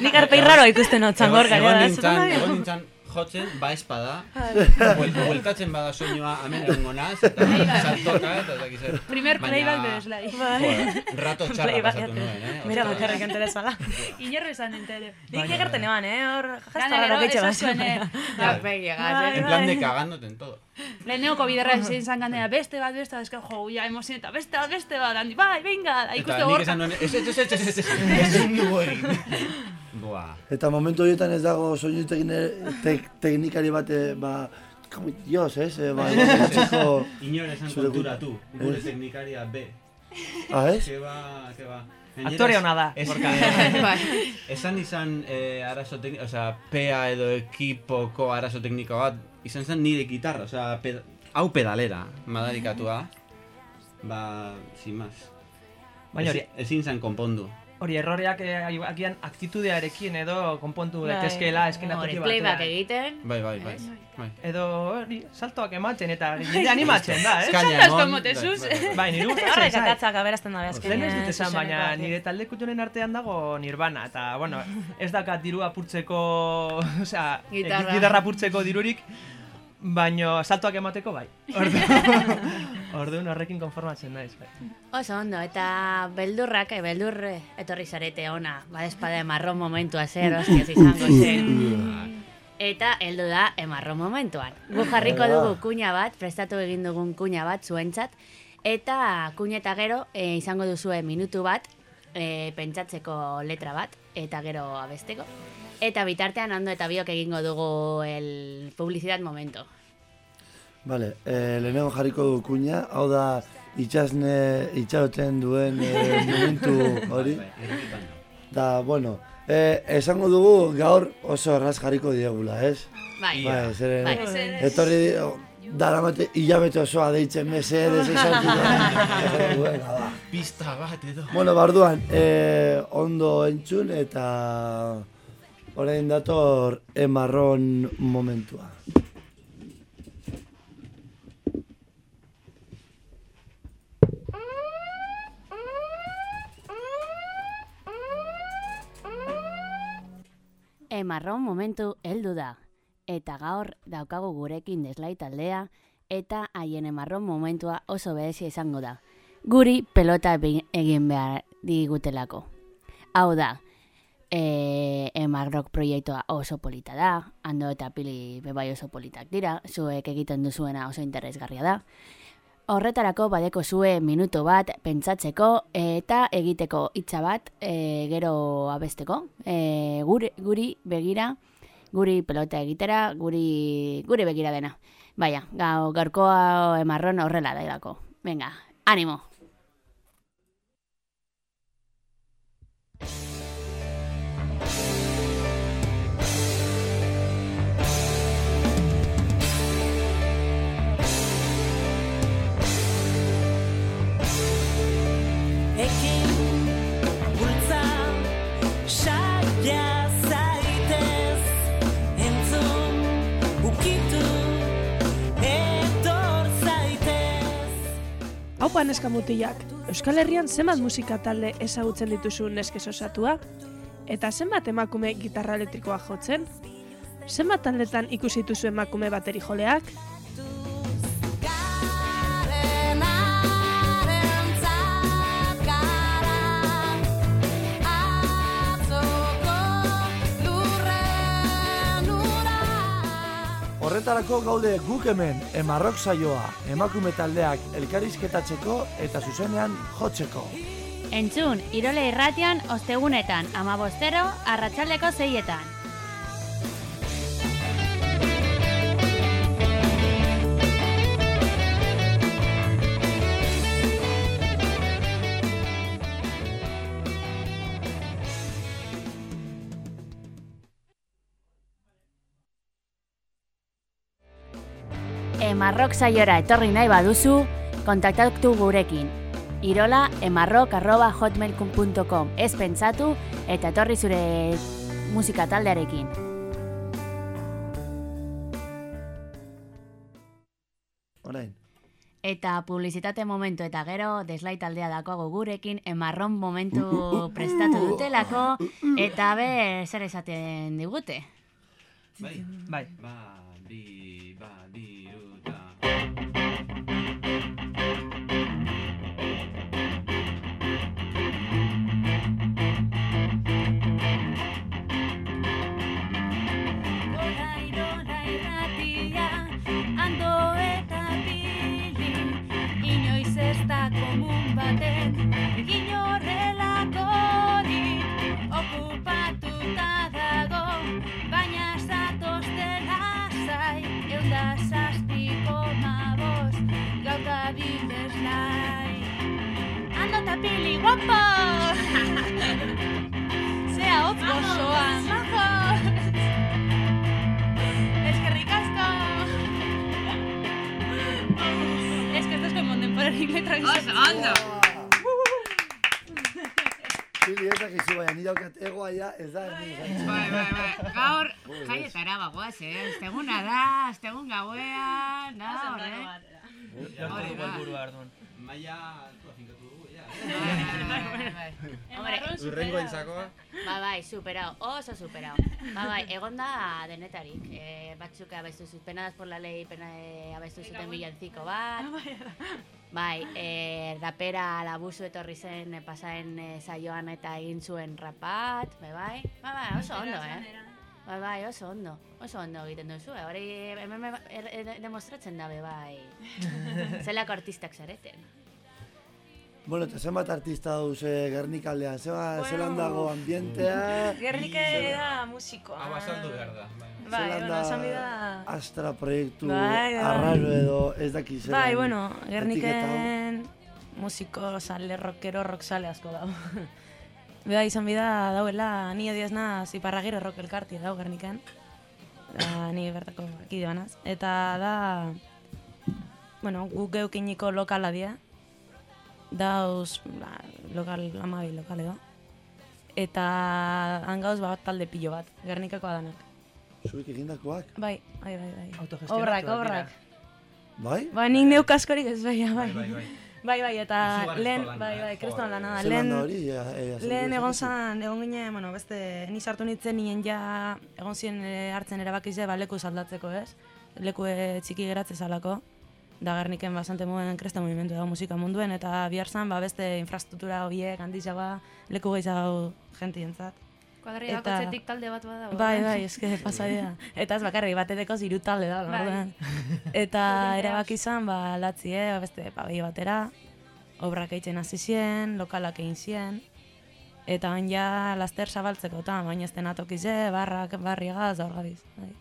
[SPEAKER 5] Nik arpei raro ikusten hau txangor gara.
[SPEAKER 4] egon nintzen jotzen, ba espada, bai. bueltatzen bada soinua, amen egongo naz, eta bai, bai. saltoka, eta da gizet.
[SPEAKER 1] Primer playback de Beslai.
[SPEAKER 4] Bai. Rato txarra pasatu nuen, eh?
[SPEAKER 5] Mira, bakarrik entera
[SPEAKER 1] zala. Inerro esan entere.
[SPEAKER 5] Eh. Dik egerten eban, eh? Hor,
[SPEAKER 1] jazta
[SPEAKER 5] gara,
[SPEAKER 1] ketxe
[SPEAKER 5] bat.
[SPEAKER 1] Bai,
[SPEAKER 2] bai, bai.
[SPEAKER 4] En plan de cagándote en todo.
[SPEAKER 1] Leheneko biderra izan izan ganea, beste bat, beste bat, eska, jo, ja, emozien, eta beste bat, beste bat, handi, bai, venga, da ikuste gorka.
[SPEAKER 4] Eta nik esan nuen, ez, ez, ez, ez, Boa.
[SPEAKER 3] Eta momentu horietan ez dago soinu teknikari bate, ba, como Dios, ez? Eh? Ba,
[SPEAKER 4] Inor esan
[SPEAKER 3] kontura
[SPEAKER 4] tu, gure teknikaria B.
[SPEAKER 3] Ah, ez?
[SPEAKER 4] Que ba, que ba.
[SPEAKER 6] Aktore hona da.
[SPEAKER 4] Esan izan eh, arazo teknika, oza, PEA edo ekipoko arazo teknika bat, izan zen nire gitarra, o sea, ped, hau pedalera, madarikatua. Ba, sin más.
[SPEAKER 6] Baina hori,
[SPEAKER 4] Ez- ezin zen konpondu.
[SPEAKER 6] hori erroreak eh, agian aktitudearekin edo konpontu
[SPEAKER 5] Bai.
[SPEAKER 6] daitezkeela eskenatoki
[SPEAKER 2] Hori,
[SPEAKER 6] batean.
[SPEAKER 2] playback egiten.
[SPEAKER 4] Bai, bai, bai. bai.
[SPEAKER 6] Edo hori, saltoak ematen eta jende animatzen da, eh?
[SPEAKER 4] Eskaina
[SPEAKER 1] Saltas
[SPEAKER 4] emon,
[SPEAKER 1] como
[SPEAKER 4] bai, bai, bai.
[SPEAKER 6] Bai, nire ustez
[SPEAKER 5] Horrek
[SPEAKER 6] ez, bai.
[SPEAKER 5] akatzak aberazten da bezken.
[SPEAKER 6] Lehen ez dut esan, baina nire talde kutunen artean dago Nirvana, eta, bueno, ez dakat diru apurtzeko, osea,
[SPEAKER 2] Gitarra.
[SPEAKER 6] gitarra apurtzeko dirurik, baino saltoak emateko bai. Ordu- Orduan horrekin konformatzen naiz, bai.
[SPEAKER 2] Oso ondo, eta beldurrak, eh, beldurre etorri zarete ona, badespada emarron momentua zer, hostias izango zen. Eta heldu da emarron momentuan. Gu jarriko dugu kuña bat, prestatu egin dugun kuña bat zuentzat, eta kuña eta gero e, izango duzue minutu bat, e, pentsatzeko letra bat, eta gero abesteko. Eta bitartean ondo eta biok egingo dugu el publicidad momento.
[SPEAKER 3] Vale, eh, lehenengo jarriko du kuña, hau da itxasne itxaroten duen eh, momentu hori.
[SPEAKER 4] Da.
[SPEAKER 3] Bueno, eh, esango dugu gaur oso erraz jarriko diegula, ez?
[SPEAKER 2] Bai,
[SPEAKER 3] Bai, zeren,
[SPEAKER 2] Bai.
[SPEAKER 3] etorri daramate hilabete osoa deitzen mesedez esatu duena da.
[SPEAKER 4] Pista bat edo.
[SPEAKER 3] Bueno, barduan, eh, ondo entzun eta orain dator emarron momentua.
[SPEAKER 2] Emarron momentu heldu da. Eta gaur daukagu gurekin deslai taldea eta haien emarron momentua oso berezia izango da. Guri pelota egin behar digutelako. Hau da, e, emarrok proiektua oso polita da, ando eta pili bebai oso politak dira, zuek egiten duzuena oso interesgarria da. Horretarako badeko zue minutu bat pentsatzeko eta egiteko hitza bat e, gero abesteko. E, guri, guri begira, guri pelota egitera, guri, guri begira dena. Baina, gau, gaurkoa emarron horrela dailako. Venga, animo!
[SPEAKER 7] Haupa neska mutilak, Euskal Herrian zenbat musika talde ezagutzen dituzu neskez osatua? Eta zenbat emakume gitarra elektrikoa jotzen? Zenbat taldetan ikusi dituzu emakume bateri joleak?
[SPEAKER 3] Horretarako gaude guk hemen emarrok saioa, emakume taldeak elkarizketatzeko eta zuzenean jotzeko.
[SPEAKER 2] Entzun, irole irratian ostegunetan, amabostero, arratsaldeko zeietan. Emarrok saiora etorri nahi baduzu, kontaktatu gurekin. Irola emarrok.hotmail.com Ez pentsatu eta etorri zure musika taldearekin. Eta publizitate momentu eta gero deslai taldea dakoago gurekin emarron momentu prestatu dutelako eta be zer esaten digute.
[SPEAKER 4] Bai,
[SPEAKER 6] Bai.
[SPEAKER 4] ba, bi, ba, diruta.
[SPEAKER 1] Pili, guapo! Zea hotz gozoan, vamos! Eskerrik asko! Es que esto es como contemporáneo letra Oso, ondo!
[SPEAKER 3] Pili, ezak izu baina, nire daukat egoa ja, ez da, ni
[SPEAKER 2] Bai, bai, bai. Gaur jaietara bagoaz, eh? Azteguna da, astegun gauean, da, horre.
[SPEAKER 6] Hori arduan.
[SPEAKER 4] Maia,
[SPEAKER 2] Hombre,
[SPEAKER 4] Urrengo intzakoa.
[SPEAKER 2] Ba, bai, superao, oso superao. Ba, bai, egon da denetarik. E, batzuk abestu zut, penadas por la ley, pena, e, abestu zuten bilantziko bat. Bai, e, rapera labuzu etorri zen e, pasaen e, saioan eta egin zuen rapat, bai, bai. Ba, bai, oso ondo, eh? Bai, bai, oso ondo. Oso ondo egiten duzu, eh? Hori hemen me- er- demostratzen dabe, bai. Zelako artistak zareten.
[SPEAKER 3] Bueno, eta zenbat artista duze Gernikaldean, zeba, zelan dago ambientea,
[SPEAKER 5] Gernika da musikoa.
[SPEAKER 4] Hau azaldu behar da. bai.
[SPEAKER 5] Bai,
[SPEAKER 3] zelan
[SPEAKER 5] bueno, esan bida...
[SPEAKER 3] Astra proiektu,
[SPEAKER 5] Bai, bai.
[SPEAKER 3] arraro edo, ez daki zelan.
[SPEAKER 5] Bai, bueno. Gerniken musiko, sale, rockero, rocksale asko dago. Beda, izan bida dauela, ni ediaz naz, iparragire rock elkarti dau Gerniken. Da, ni bertako akide banaz. Eta da, bueno, guk geukiniko lokala dia. Dauz, ba, lokal, amabi lokale da. Eta han gauz bat talde pilo bat, Gernikakoa danak.
[SPEAKER 3] Zuik egindakoak,
[SPEAKER 5] Bai, bai, bai, bai. Obrak, obrak.
[SPEAKER 3] bai?
[SPEAKER 5] Ba, nik neuk askorik ez bai, bai.
[SPEAKER 4] Bai, bai.
[SPEAKER 5] Bai, bai, eta
[SPEAKER 4] Izugarrizko
[SPEAKER 5] lehen, bai, bai, kriston lana da. Lehen,
[SPEAKER 3] eh,
[SPEAKER 5] lehen egon zan, egon ginen, bueno, beste, ni sartu nintzen nien ja, egon ziren eh, hartzen erabakize, ba, leku aldatzeko, ez? Leku eh, txiki geratze zalako. Da gerniken basante moden kresta movimentu da musika munduen, eta bihar zan, ba, beste infrastruktura horiek handizagoa leku gehiago jentientzat.
[SPEAKER 1] Kuadrilla
[SPEAKER 5] Eta-
[SPEAKER 1] talde bat badago.
[SPEAKER 5] Bai, bai, eske pasaria. Eta ez bakarrik batedeko hiru talde da,
[SPEAKER 1] Bai.
[SPEAKER 5] Eta erabaki izan, ba, latzi, eh, beste pabi batera, obrak eitzen hasi zien, lokalak egin zien, eta han ja laster zabaltzeko, eta baina ez dena tokize, barrak, barriagaz, da hor gabiz. Bai.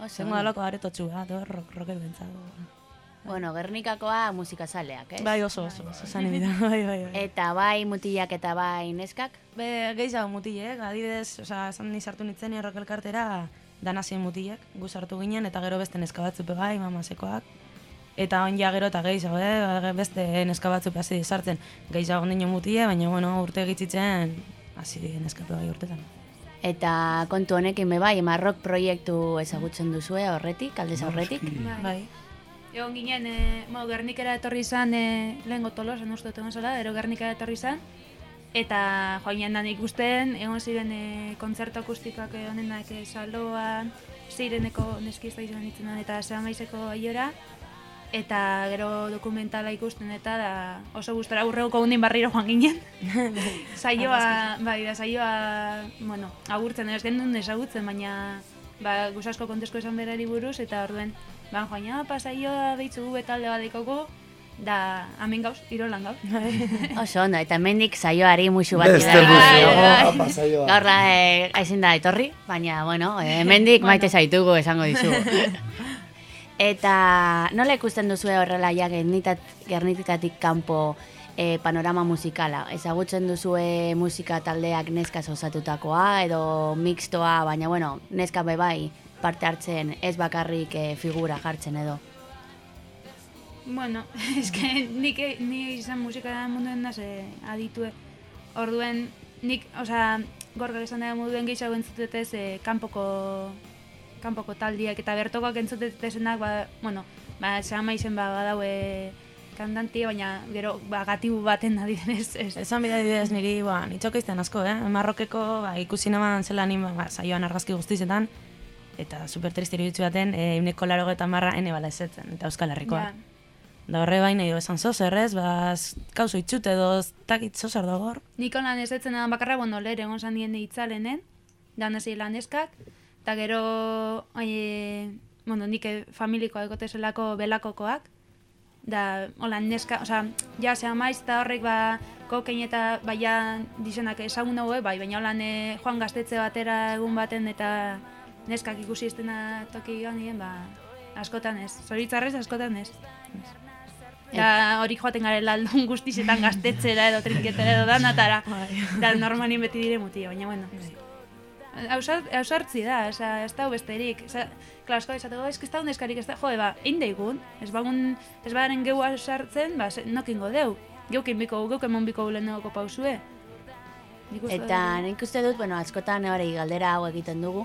[SPEAKER 2] Ondo.
[SPEAKER 5] dalako aretotxu bat, hor, rock, rocker bentzago.
[SPEAKER 2] Bueno, Gernikakoa musikazaleak, ez?
[SPEAKER 5] Bai, oso, oso, oso, bai, bai, bai.
[SPEAKER 2] Eta bai mutilak eta bai neskak?
[SPEAKER 5] Be, gehiago mutilek, adibidez, osea, esan ni sartu nintzen errok elkartera, danazien mutilek, gu sartu ginen, eta gero beste neska batzupe bai, mamasekoak. Eta on ja gero eta gehiago, eh? beste neska batzupe hasi sartzen. Gehiago ondino mutile, baina bueno, urte gitzitzen, hasi neskape bai urtetan.
[SPEAKER 2] Eta kontu honekin be bai, marrok proiektu ezagutzen duzue horretik, aldez aurretik.
[SPEAKER 5] Bai.
[SPEAKER 1] Egon ginen, e, mo, Gernikera etorri izan, e, lehengo tolosan uste dut egon zela, ero Gernikera etorri izan, eta joan ginen ikusten, egon ziren e, kontzertu akustikoak honenak e, saloan, zireneko neski ez da izan ditzen eta zean baizeko aiora, eta gero dokumentala ikusten eta da oso gustora aurreko gundin barriro joan ginen. saioa, bai, da saioa, bueno, agurtzen, ez genuen ezagutzen, baina ba, gusasko kontesko esan berari buruz, eta orduen, ba, joan pasaioa behitzu gu betalde bat dekoko, da, hemen gauz, irolan gauz.
[SPEAKER 2] Oso ondo, eta hemendik saioari musu bat
[SPEAKER 3] Beste
[SPEAKER 2] bidali.
[SPEAKER 3] museo,
[SPEAKER 2] Bai,
[SPEAKER 3] apa saioa.
[SPEAKER 2] Gaur da, eh, ezin da etorri, baina, bueno, eh, hemendik maite zaitugu esango dizugu. Eta nola ikusten duzu horrela ja gernitikatik kanpo eh, panorama musikala? Ezagutzen duzue musika taldeak neskaz osatutakoa edo mixtoa, baina bueno, neska be bai parte hartzen ez bakarrik eh, figura jartzen edo.
[SPEAKER 1] Bueno, eske nik, ni izan musika munduen naz eh, aditue. Orduen, nik, osea, gorgak esan dago moduen gehiago entzutetez eh, kanpoko kanpoko taldiak eta bertokoak entzutetezenak, ba, bueno, ba, sama izen ba, badaue kantanti, baina gero ba, gatibu baten adibidez, ez.
[SPEAKER 5] Esan bida adibidez niri, ba, nitxoka izten asko, eh? Marrokeko, ba, ikusi naman zela ni, ba, saioan argazki guztizetan, eta super triste iruditzu baten, e, euneko laro eta marra ene bala ezetzen, eta Euskal Herrikoa.
[SPEAKER 1] Ja.
[SPEAKER 5] Da horre baina edo esan zoz, ba, z- kauzo itxut edo takit zozar da hor.
[SPEAKER 1] Nik lan ez etzen edan bakarra, bueno, leher egon zan dien itzalenen, dan hasi laneskak, eta gero, e, bueno, nik eh, familikoa egote zelako belakokoak, da, hola, neska, osea, ja, zea maiz, eta horrek, ba, kokein eta baia dizenak ezagun dago, bai, baina holan e, joan gaztetze batera egun baten eta neskak ikusi estena toki ganien, ba, askotan ez. Zoritzarrez askotan ez. Ja, hori joaten garela aldun guztizetan gaztetzera edo trinketera edo danatara. da normalin beti dire mutia, baina bueno. Hausartzi da, oza, ez da besterik. Oza, klar, asko esateko, ez ez da neskarik, ez da, jode, ba, egin daigun. Ez bagun, ez baren geu sartzen, ba, nokingo deu. Geukin biko, geuk emon biko lehenagoko pausue.
[SPEAKER 2] Eta nik uste dut, bueno, askotan hori galdera hau egiten dugu,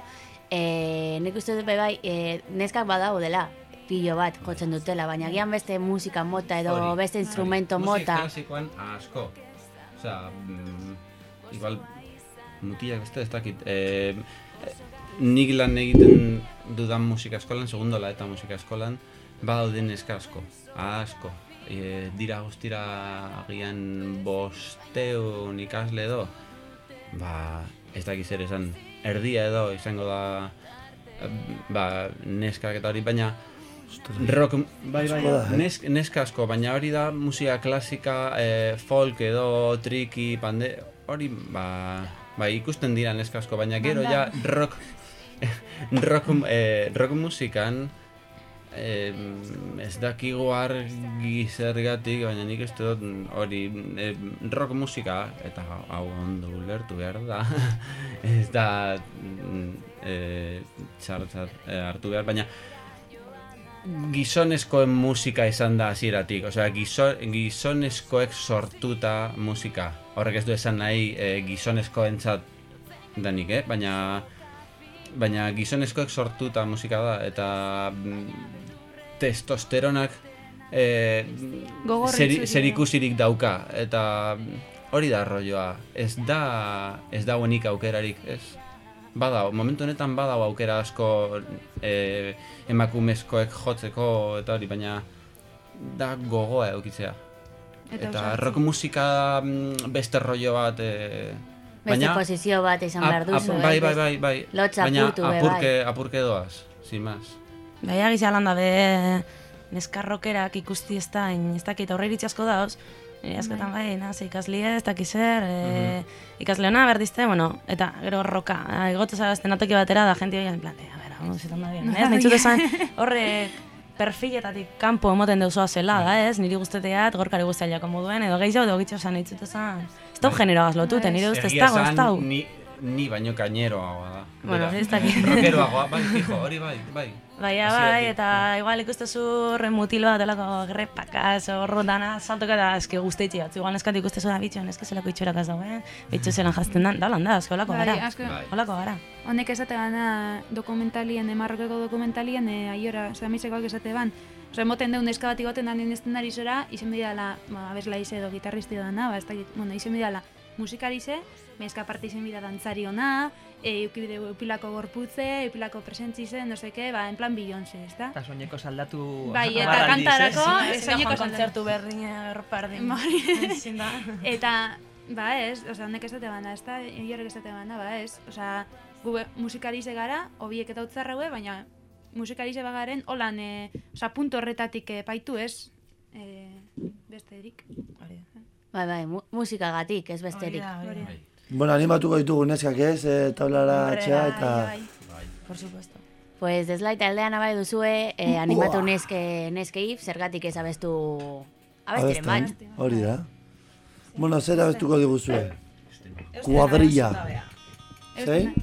[SPEAKER 2] e, nik uste dut bai, e, neskak badago dela, pilo bat jotzen dutela, baina gian beste musika mota edo
[SPEAKER 4] Hori.
[SPEAKER 2] beste instrumento
[SPEAKER 4] Musika
[SPEAKER 2] mota.
[SPEAKER 4] klasikoan asko. Osea, mm, igual mutilak beste ez dakit. Eh, nik lan egiten dudan musika eskolan, segundola eta musika eskolan, badaude neska asko, asko. E, dira guztira agian bosteun ikasle edo, ba, ez dakit zer esan, erdia edo izango da, ba, neskak eta hori, baina rock, bai, bai, nesk, neska asko, baina hori da musika klasika, eh, folk edo triki, pande, hori, ba, ba, ikusten dira neska asko, baina gero ja rock, rock, eh, rock musikan, eh, ez dakigu argi zergatik, baina nik ez dut hori eh, rock musika, eta hau ondo ulertu behar da, ez da mm, eh, txartzat eh, hartu behar, baina gizonezkoen musika izan da hasieratik, osea gizon, gizonezkoek sortuta musika. Horrek ez du esan nahi e, gizonezkoentzat danik, eh? baina baina gizonezkoek sortuta musika da eta mm, testosteronak e, zer, zer ikusirik dauka eta mm, hori da rolloa. Ez da ez da unik aukerarik, ez? Bada, momentu honetan badago aukera asko e, emakumezkoek jotzeko eta hori, baina da gogoa eukitzea. Eta,
[SPEAKER 1] ausartzi.
[SPEAKER 4] rock musika mm, beste rollo bat e,
[SPEAKER 2] Beste posizio bat izan behar duzu,
[SPEAKER 4] ap-
[SPEAKER 2] eh?
[SPEAKER 4] bai, bai, bai, bai.
[SPEAKER 2] Lotxa
[SPEAKER 4] baina
[SPEAKER 2] apurtu
[SPEAKER 4] apurke,
[SPEAKER 2] bai.
[SPEAKER 4] apurke doaz, sin más.
[SPEAKER 5] Baina gisa landa be, neskarrokerak ikusti ez da, ez dakit aurre iritsi asko dauz, Nire askotan bai, naz, ikaslie, ez dakiz zer, e, ikasle hona berdizte, bueno, eta gero roka, egotu zara atoki batera, da jenti hori, en plan, de, a ver, hau zetan da bien, ez? Nintzut esan, horre, perfiletatik kanpo emoten deuzoa zela, da, ez? Niri guzteteat, gorkari guztiak moduen, edo gehiago, edo gitxo esan, nintzut esan, ez dau genero lotute, nire uste ez dago, ez dau.
[SPEAKER 4] Ni, baino kaineroagoa da.
[SPEAKER 5] Bueno, ez dakit.
[SPEAKER 4] Rockeroagoa, bai, fijo, hori bai, bai.
[SPEAKER 5] Bai,
[SPEAKER 4] Hasieratik.
[SPEAKER 5] eta igual ikustezu horren mutilo bat, delako grepakas, horro dana, saltoka da, eske guzteitzi bat. Igual neskat ikustezu da bitxo, neska zelako itxorak ez dagoen, bitxo zelan jazten dan, da, da, eske holako
[SPEAKER 1] Bai,
[SPEAKER 5] gara.
[SPEAKER 1] asko,
[SPEAKER 4] Bai.
[SPEAKER 5] Holako gara.
[SPEAKER 1] Honek esate bana dokumentalien, emarrokeko dokumentalien, e, aiora, zamisekoak esate ban. Osa, emoten deun neska bat igoten dan inezten ari zora, izen bidala, ba, abesla ize edo gitarristi dana, ba, ez dakit, bueno, izen bidala musikari ze, mezka parte izen bida dantzari ona, e, eukibide eupilako gorputze, eupilako presentzi zen, no seke, ba, en plan Beyoncé, ez da?
[SPEAKER 6] Eta soineko saldatu
[SPEAKER 1] Bai, eta
[SPEAKER 6] ez?
[SPEAKER 1] kantarako,
[SPEAKER 5] Ez
[SPEAKER 1] ez kontzertu.
[SPEAKER 5] kontzertu berdina erpardin.
[SPEAKER 1] Bai.
[SPEAKER 5] Ezin da.
[SPEAKER 1] Eta, ba ez, osea, honek esate bana, ez da, inorek esate bana, ba ez. Osea, gu musikarize gara, hobiek eta utzarraue, baina musikarize bagaren, holan, e, osea, punto horretatik e, paitu ez, e, besterik.
[SPEAKER 5] Hori da.
[SPEAKER 2] Bai, bai, mu musikagatik, ez besterik.
[SPEAKER 5] Hori.
[SPEAKER 4] Bai.
[SPEAKER 3] Bueno, animatuko ditugu neskak ez, e, tablara
[SPEAKER 5] Hombre,
[SPEAKER 3] txea
[SPEAKER 5] bai,
[SPEAKER 3] eta...
[SPEAKER 1] Bai,
[SPEAKER 5] Por supuesto.
[SPEAKER 2] Pues deslait aldean abai duzue, eh, animatu neske, neskei, zergatik ez abestu bat.
[SPEAKER 3] Abesten, hori da. Bueno, zer abestuko diguzue? Kuadrilla. Zein?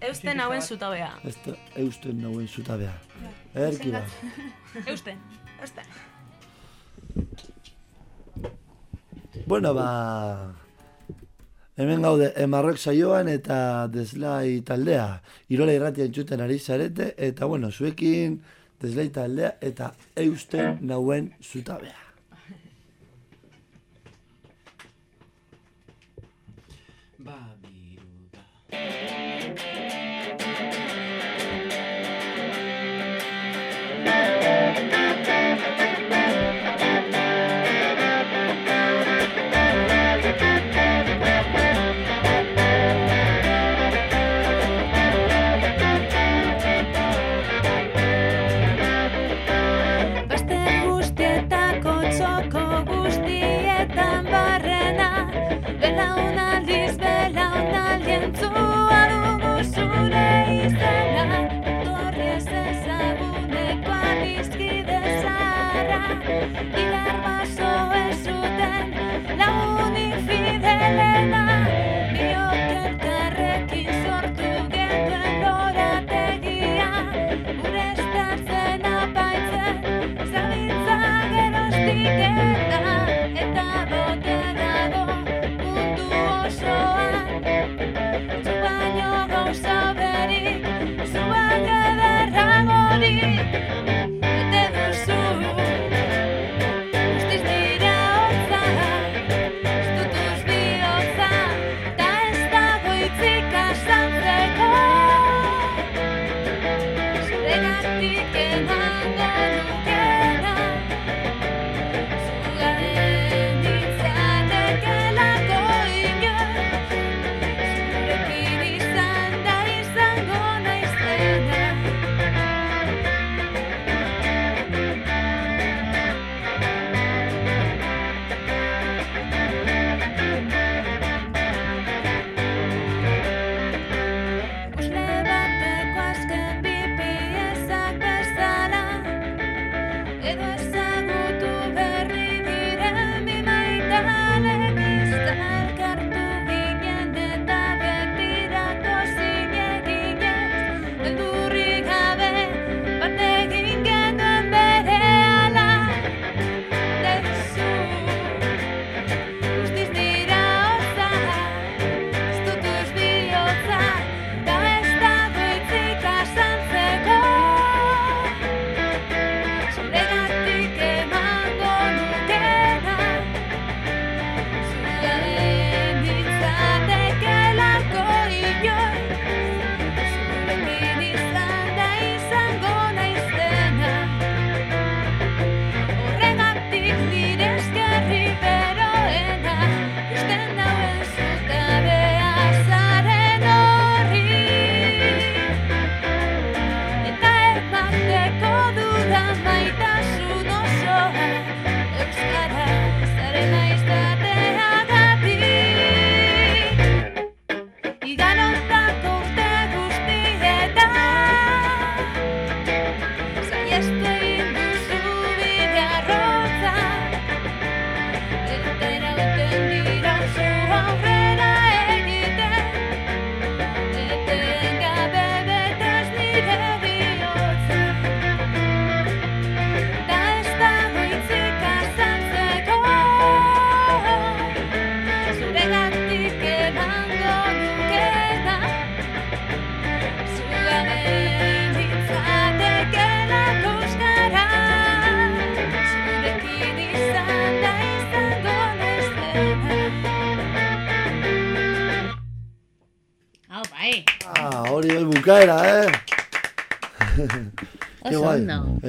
[SPEAKER 5] Eusten hauen zutabea.
[SPEAKER 3] Ez da, eusten nauen zutabea. Erki bat.
[SPEAKER 1] Eusten.
[SPEAKER 5] Eusten.
[SPEAKER 3] Bueno, ba... Hemen gaude, emarrok saioan eta deslai taldea. Irola irratia entzuten ari zarete, eta bueno, zuekin deslai taldea eta eusten nauen zutabea.
[SPEAKER 1] Zure izena Torri ez ezaguneko abizkide zara Ilar baso ez zuten lagunik fidelena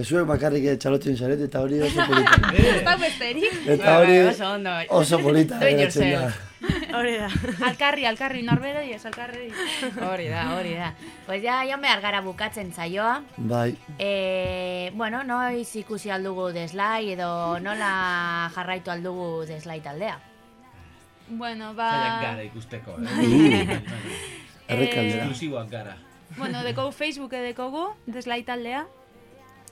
[SPEAKER 3] Ezuek bakarrik txalotzen zarete eta hori oso polita.
[SPEAKER 5] Besterik.
[SPEAKER 3] Eta hori
[SPEAKER 2] Bai, bai, oso
[SPEAKER 3] polita.
[SPEAKER 8] Hori da.
[SPEAKER 5] Alkarri, alkarri, norbero ez alkarri.
[SPEAKER 2] Hori da, hori da. Pues ja, joan behar gara bukatzen zaioa.
[SPEAKER 3] Bai,
[SPEAKER 2] E, bueno, noiz ikusi aldugu deslai edo nola jarraitu aldugu deslai taldea.
[SPEAKER 5] Bueno,
[SPEAKER 4] Zaiak
[SPEAKER 5] ba...
[SPEAKER 4] gara ikusteko, eh?
[SPEAKER 3] errekaldera.
[SPEAKER 4] Inklusiboak gara.
[SPEAKER 5] Bueno, dekogu Facebook dekogu, deslai taldea.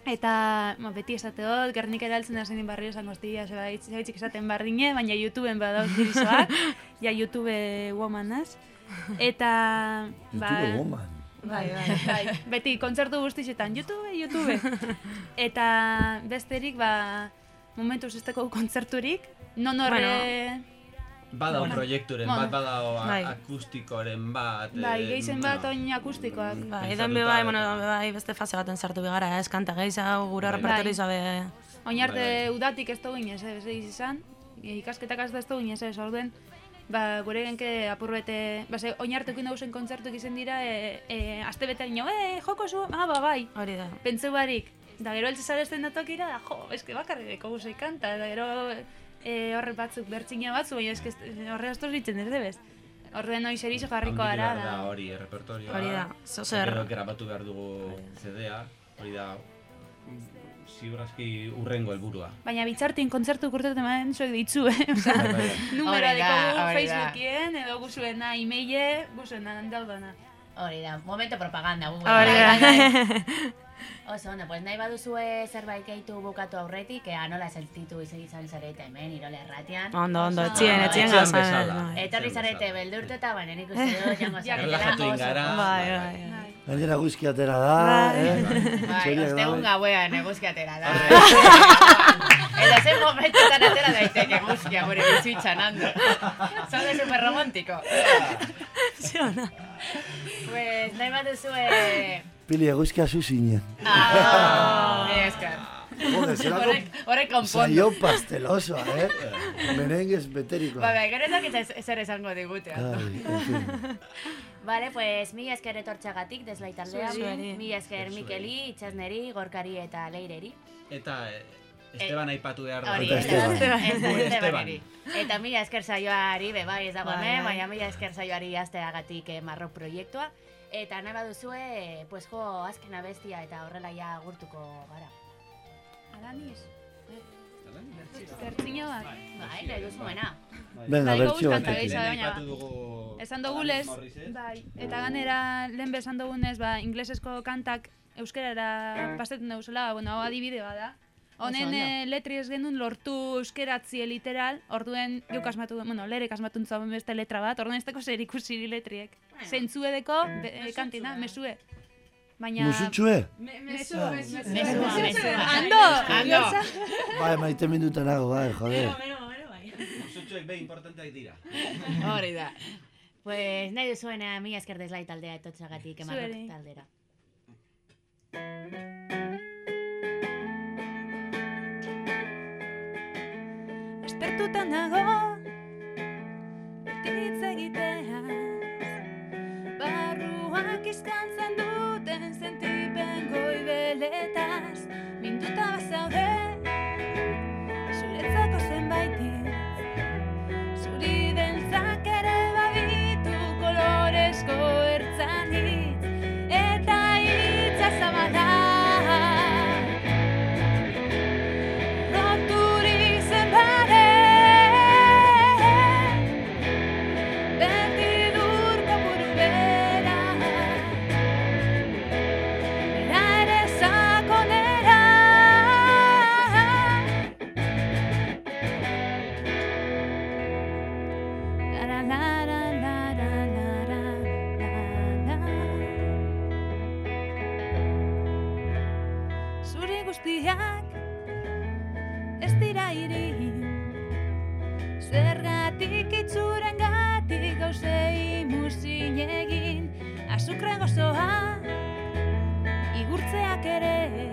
[SPEAKER 5] Eta, ma, beti esate dut, gernik eraltzen da zenin barrio esango ztia, zebaitzik esaten bardine, baina YouTubeen badauz dirizoak, ja YouTube womanaz. Eta, ba,
[SPEAKER 3] YouTube woman.
[SPEAKER 5] Bai, bai, bai. Beti kontzertu guztixetan, YouTube, YouTube. Eta besterik, ba, momentuz ez teko kontzerturik, non horre...
[SPEAKER 4] Badao proiekturen
[SPEAKER 1] Bueno.
[SPEAKER 4] bat, badao a-
[SPEAKER 5] Bai.
[SPEAKER 4] akustikoren bat.
[SPEAKER 1] Bai,
[SPEAKER 4] eh,
[SPEAKER 1] geizen bat
[SPEAKER 4] bueno,
[SPEAKER 1] oin akustikoak.
[SPEAKER 5] Bai,
[SPEAKER 4] Pentsatuta
[SPEAKER 5] edan be bai, bueno, be bai, beste fase baten sartu bigara, ez, kanta gehiago, gure
[SPEAKER 4] Bai.
[SPEAKER 5] repertorio zabe...
[SPEAKER 1] Oin arte
[SPEAKER 4] Bai, bai.
[SPEAKER 1] udatik ez dugu inez, ez izan, ikasketak ez da ez dugu inez, ez orduen, ba, gure genke apurbete, ba, ze, oin arteko inauzen kontzertuk izen dira, e, e, aste bete nio, e, joko zu, ah, ba, bai,
[SPEAKER 5] Hori da.
[SPEAKER 1] pentsu barik. Da, gero eltze zaresten datokira, da, jo, eske bakarreko guzei kanta, da, gero e, horre batzuk bertzina batzu, baina eske horre astoz ditzen ez debez. Horren hoi zerizo jarriko gara,
[SPEAKER 4] da hori, errepertorioa.
[SPEAKER 5] Hori da, zo zer.
[SPEAKER 4] Gero grabatu behar dugu CD-a, hori da, ziurazki urrengo helburua.
[SPEAKER 1] Baina bitzartin kontzertu kurtetan eman zuek ditzu, eh? Osa,
[SPEAKER 2] da,
[SPEAKER 1] dekogu. Facebookien, edo guzuena, e-maile, guzuena daudana.
[SPEAKER 2] Hori da, momento propaganda.
[SPEAKER 5] Hori da.
[SPEAKER 2] bai. Oso, ondo, pues nahi baduzue zerbait gehitu bukatu aurretik, ea nola sentitu izan izan zarete hemen, irole erratian.
[SPEAKER 5] Ondo, ondo, etxien, etxien
[SPEAKER 4] bezala.
[SPEAKER 5] bai.
[SPEAKER 2] Etorri zarete
[SPEAKER 4] bezala.
[SPEAKER 2] beldurtu eta baina nik uste dut jango oso.
[SPEAKER 4] ingara.
[SPEAKER 5] Bai, bai, bai.
[SPEAKER 3] Gainera guzki atera da,
[SPEAKER 5] Bai.
[SPEAKER 3] eh?
[SPEAKER 2] Bai,
[SPEAKER 3] Txoriak
[SPEAKER 2] ostegun
[SPEAKER 3] daude.
[SPEAKER 2] gauean eguzkiatera da. Eta zen momentutan atera daiteke eguzkia gure bizitzan hando. Zaude super romantiko. Pues nahi bat duzue...
[SPEAKER 3] Pili eguzkia zu zinen.
[SPEAKER 2] Ah.
[SPEAKER 3] Joder, zelako
[SPEAKER 2] Horrek, konpondu.
[SPEAKER 3] saio pastelosoa, eh? Merengues beterikoa.
[SPEAKER 2] Ba, gero ez ezer esango digute. Vale, pues mila esker etortxagatik deslai taldea.
[SPEAKER 5] Zueri.
[SPEAKER 2] Mila esker. Mikeli, Itxasneri, Gorkari eta Leireri.
[SPEAKER 4] Eta eh, Esteban aipatu behar da.
[SPEAKER 2] Hori,
[SPEAKER 3] Esteban.
[SPEAKER 2] Esteban.
[SPEAKER 4] Gure
[SPEAKER 2] Estebaneri. Eta mila esker saioari, be bai ez dago
[SPEAKER 5] Bai,
[SPEAKER 2] hemen,
[SPEAKER 5] bai.
[SPEAKER 2] baina mila esker saioari azteagatik eh, marrok proiektua. Eta nahi baduzue, pues jo azkena bestia eta horrela ja gurtuko gara.
[SPEAKER 1] Alanis? Zertzino
[SPEAKER 2] bai,
[SPEAKER 1] bai, bat.
[SPEAKER 3] Bai,
[SPEAKER 1] nahi
[SPEAKER 4] duzu
[SPEAKER 1] mena.
[SPEAKER 4] Venga,
[SPEAKER 1] bertxio
[SPEAKER 4] bat.
[SPEAKER 1] Esan dugulez, bai, eta ganera lehen bezan dugunez, ba, inglesezko kantak euskerara pasatzen duguzela, ba, bueno, hau adibide bada. Honen eh, letri ez genuen lortu euskeratzia literal, orduen geuk asmatu, bueno, lerek asmatu zauen beste letra bat, orduen ez deko zer ikusi letriek. Zentzu edeko, be- eh, kantina, mesue. Baina...
[SPEAKER 3] Musutxue?
[SPEAKER 1] Mesua, mesua.
[SPEAKER 2] Mesua, mesua.
[SPEAKER 1] Ando!
[SPEAKER 2] Ando.
[SPEAKER 3] Bai, maite minduta nago, bai, joder.
[SPEAKER 4] Musutxoek be importanteak dira.
[SPEAKER 2] Hori da. Pues nahi duzuena mila esker deslai taldea etotxagatik emarrok taldera.
[SPEAKER 1] Pertuta nago Betitz egitea. Barruak izkantzen duten Zentipen goi beletaz Mintuta bazaude. Zuretzako zenbaitin guztiak ez dira hiri. Zergatik itzuren gatik gauzei muzin egin Azukre gozoa igurtzeak ere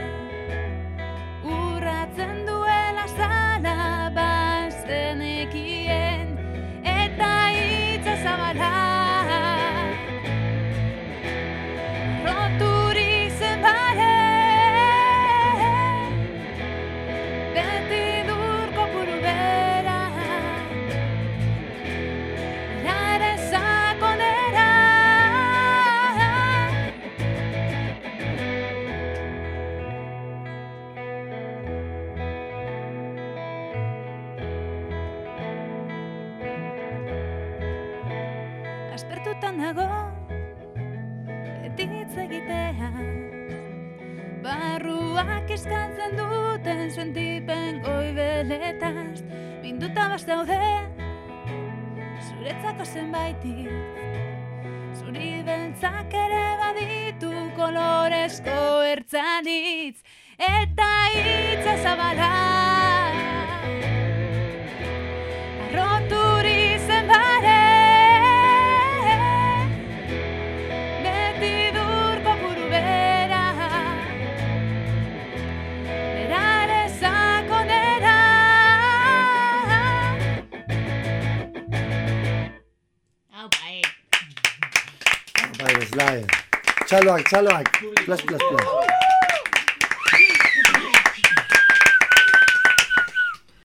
[SPEAKER 3] Saludos, saludos. Plus, plus, plas.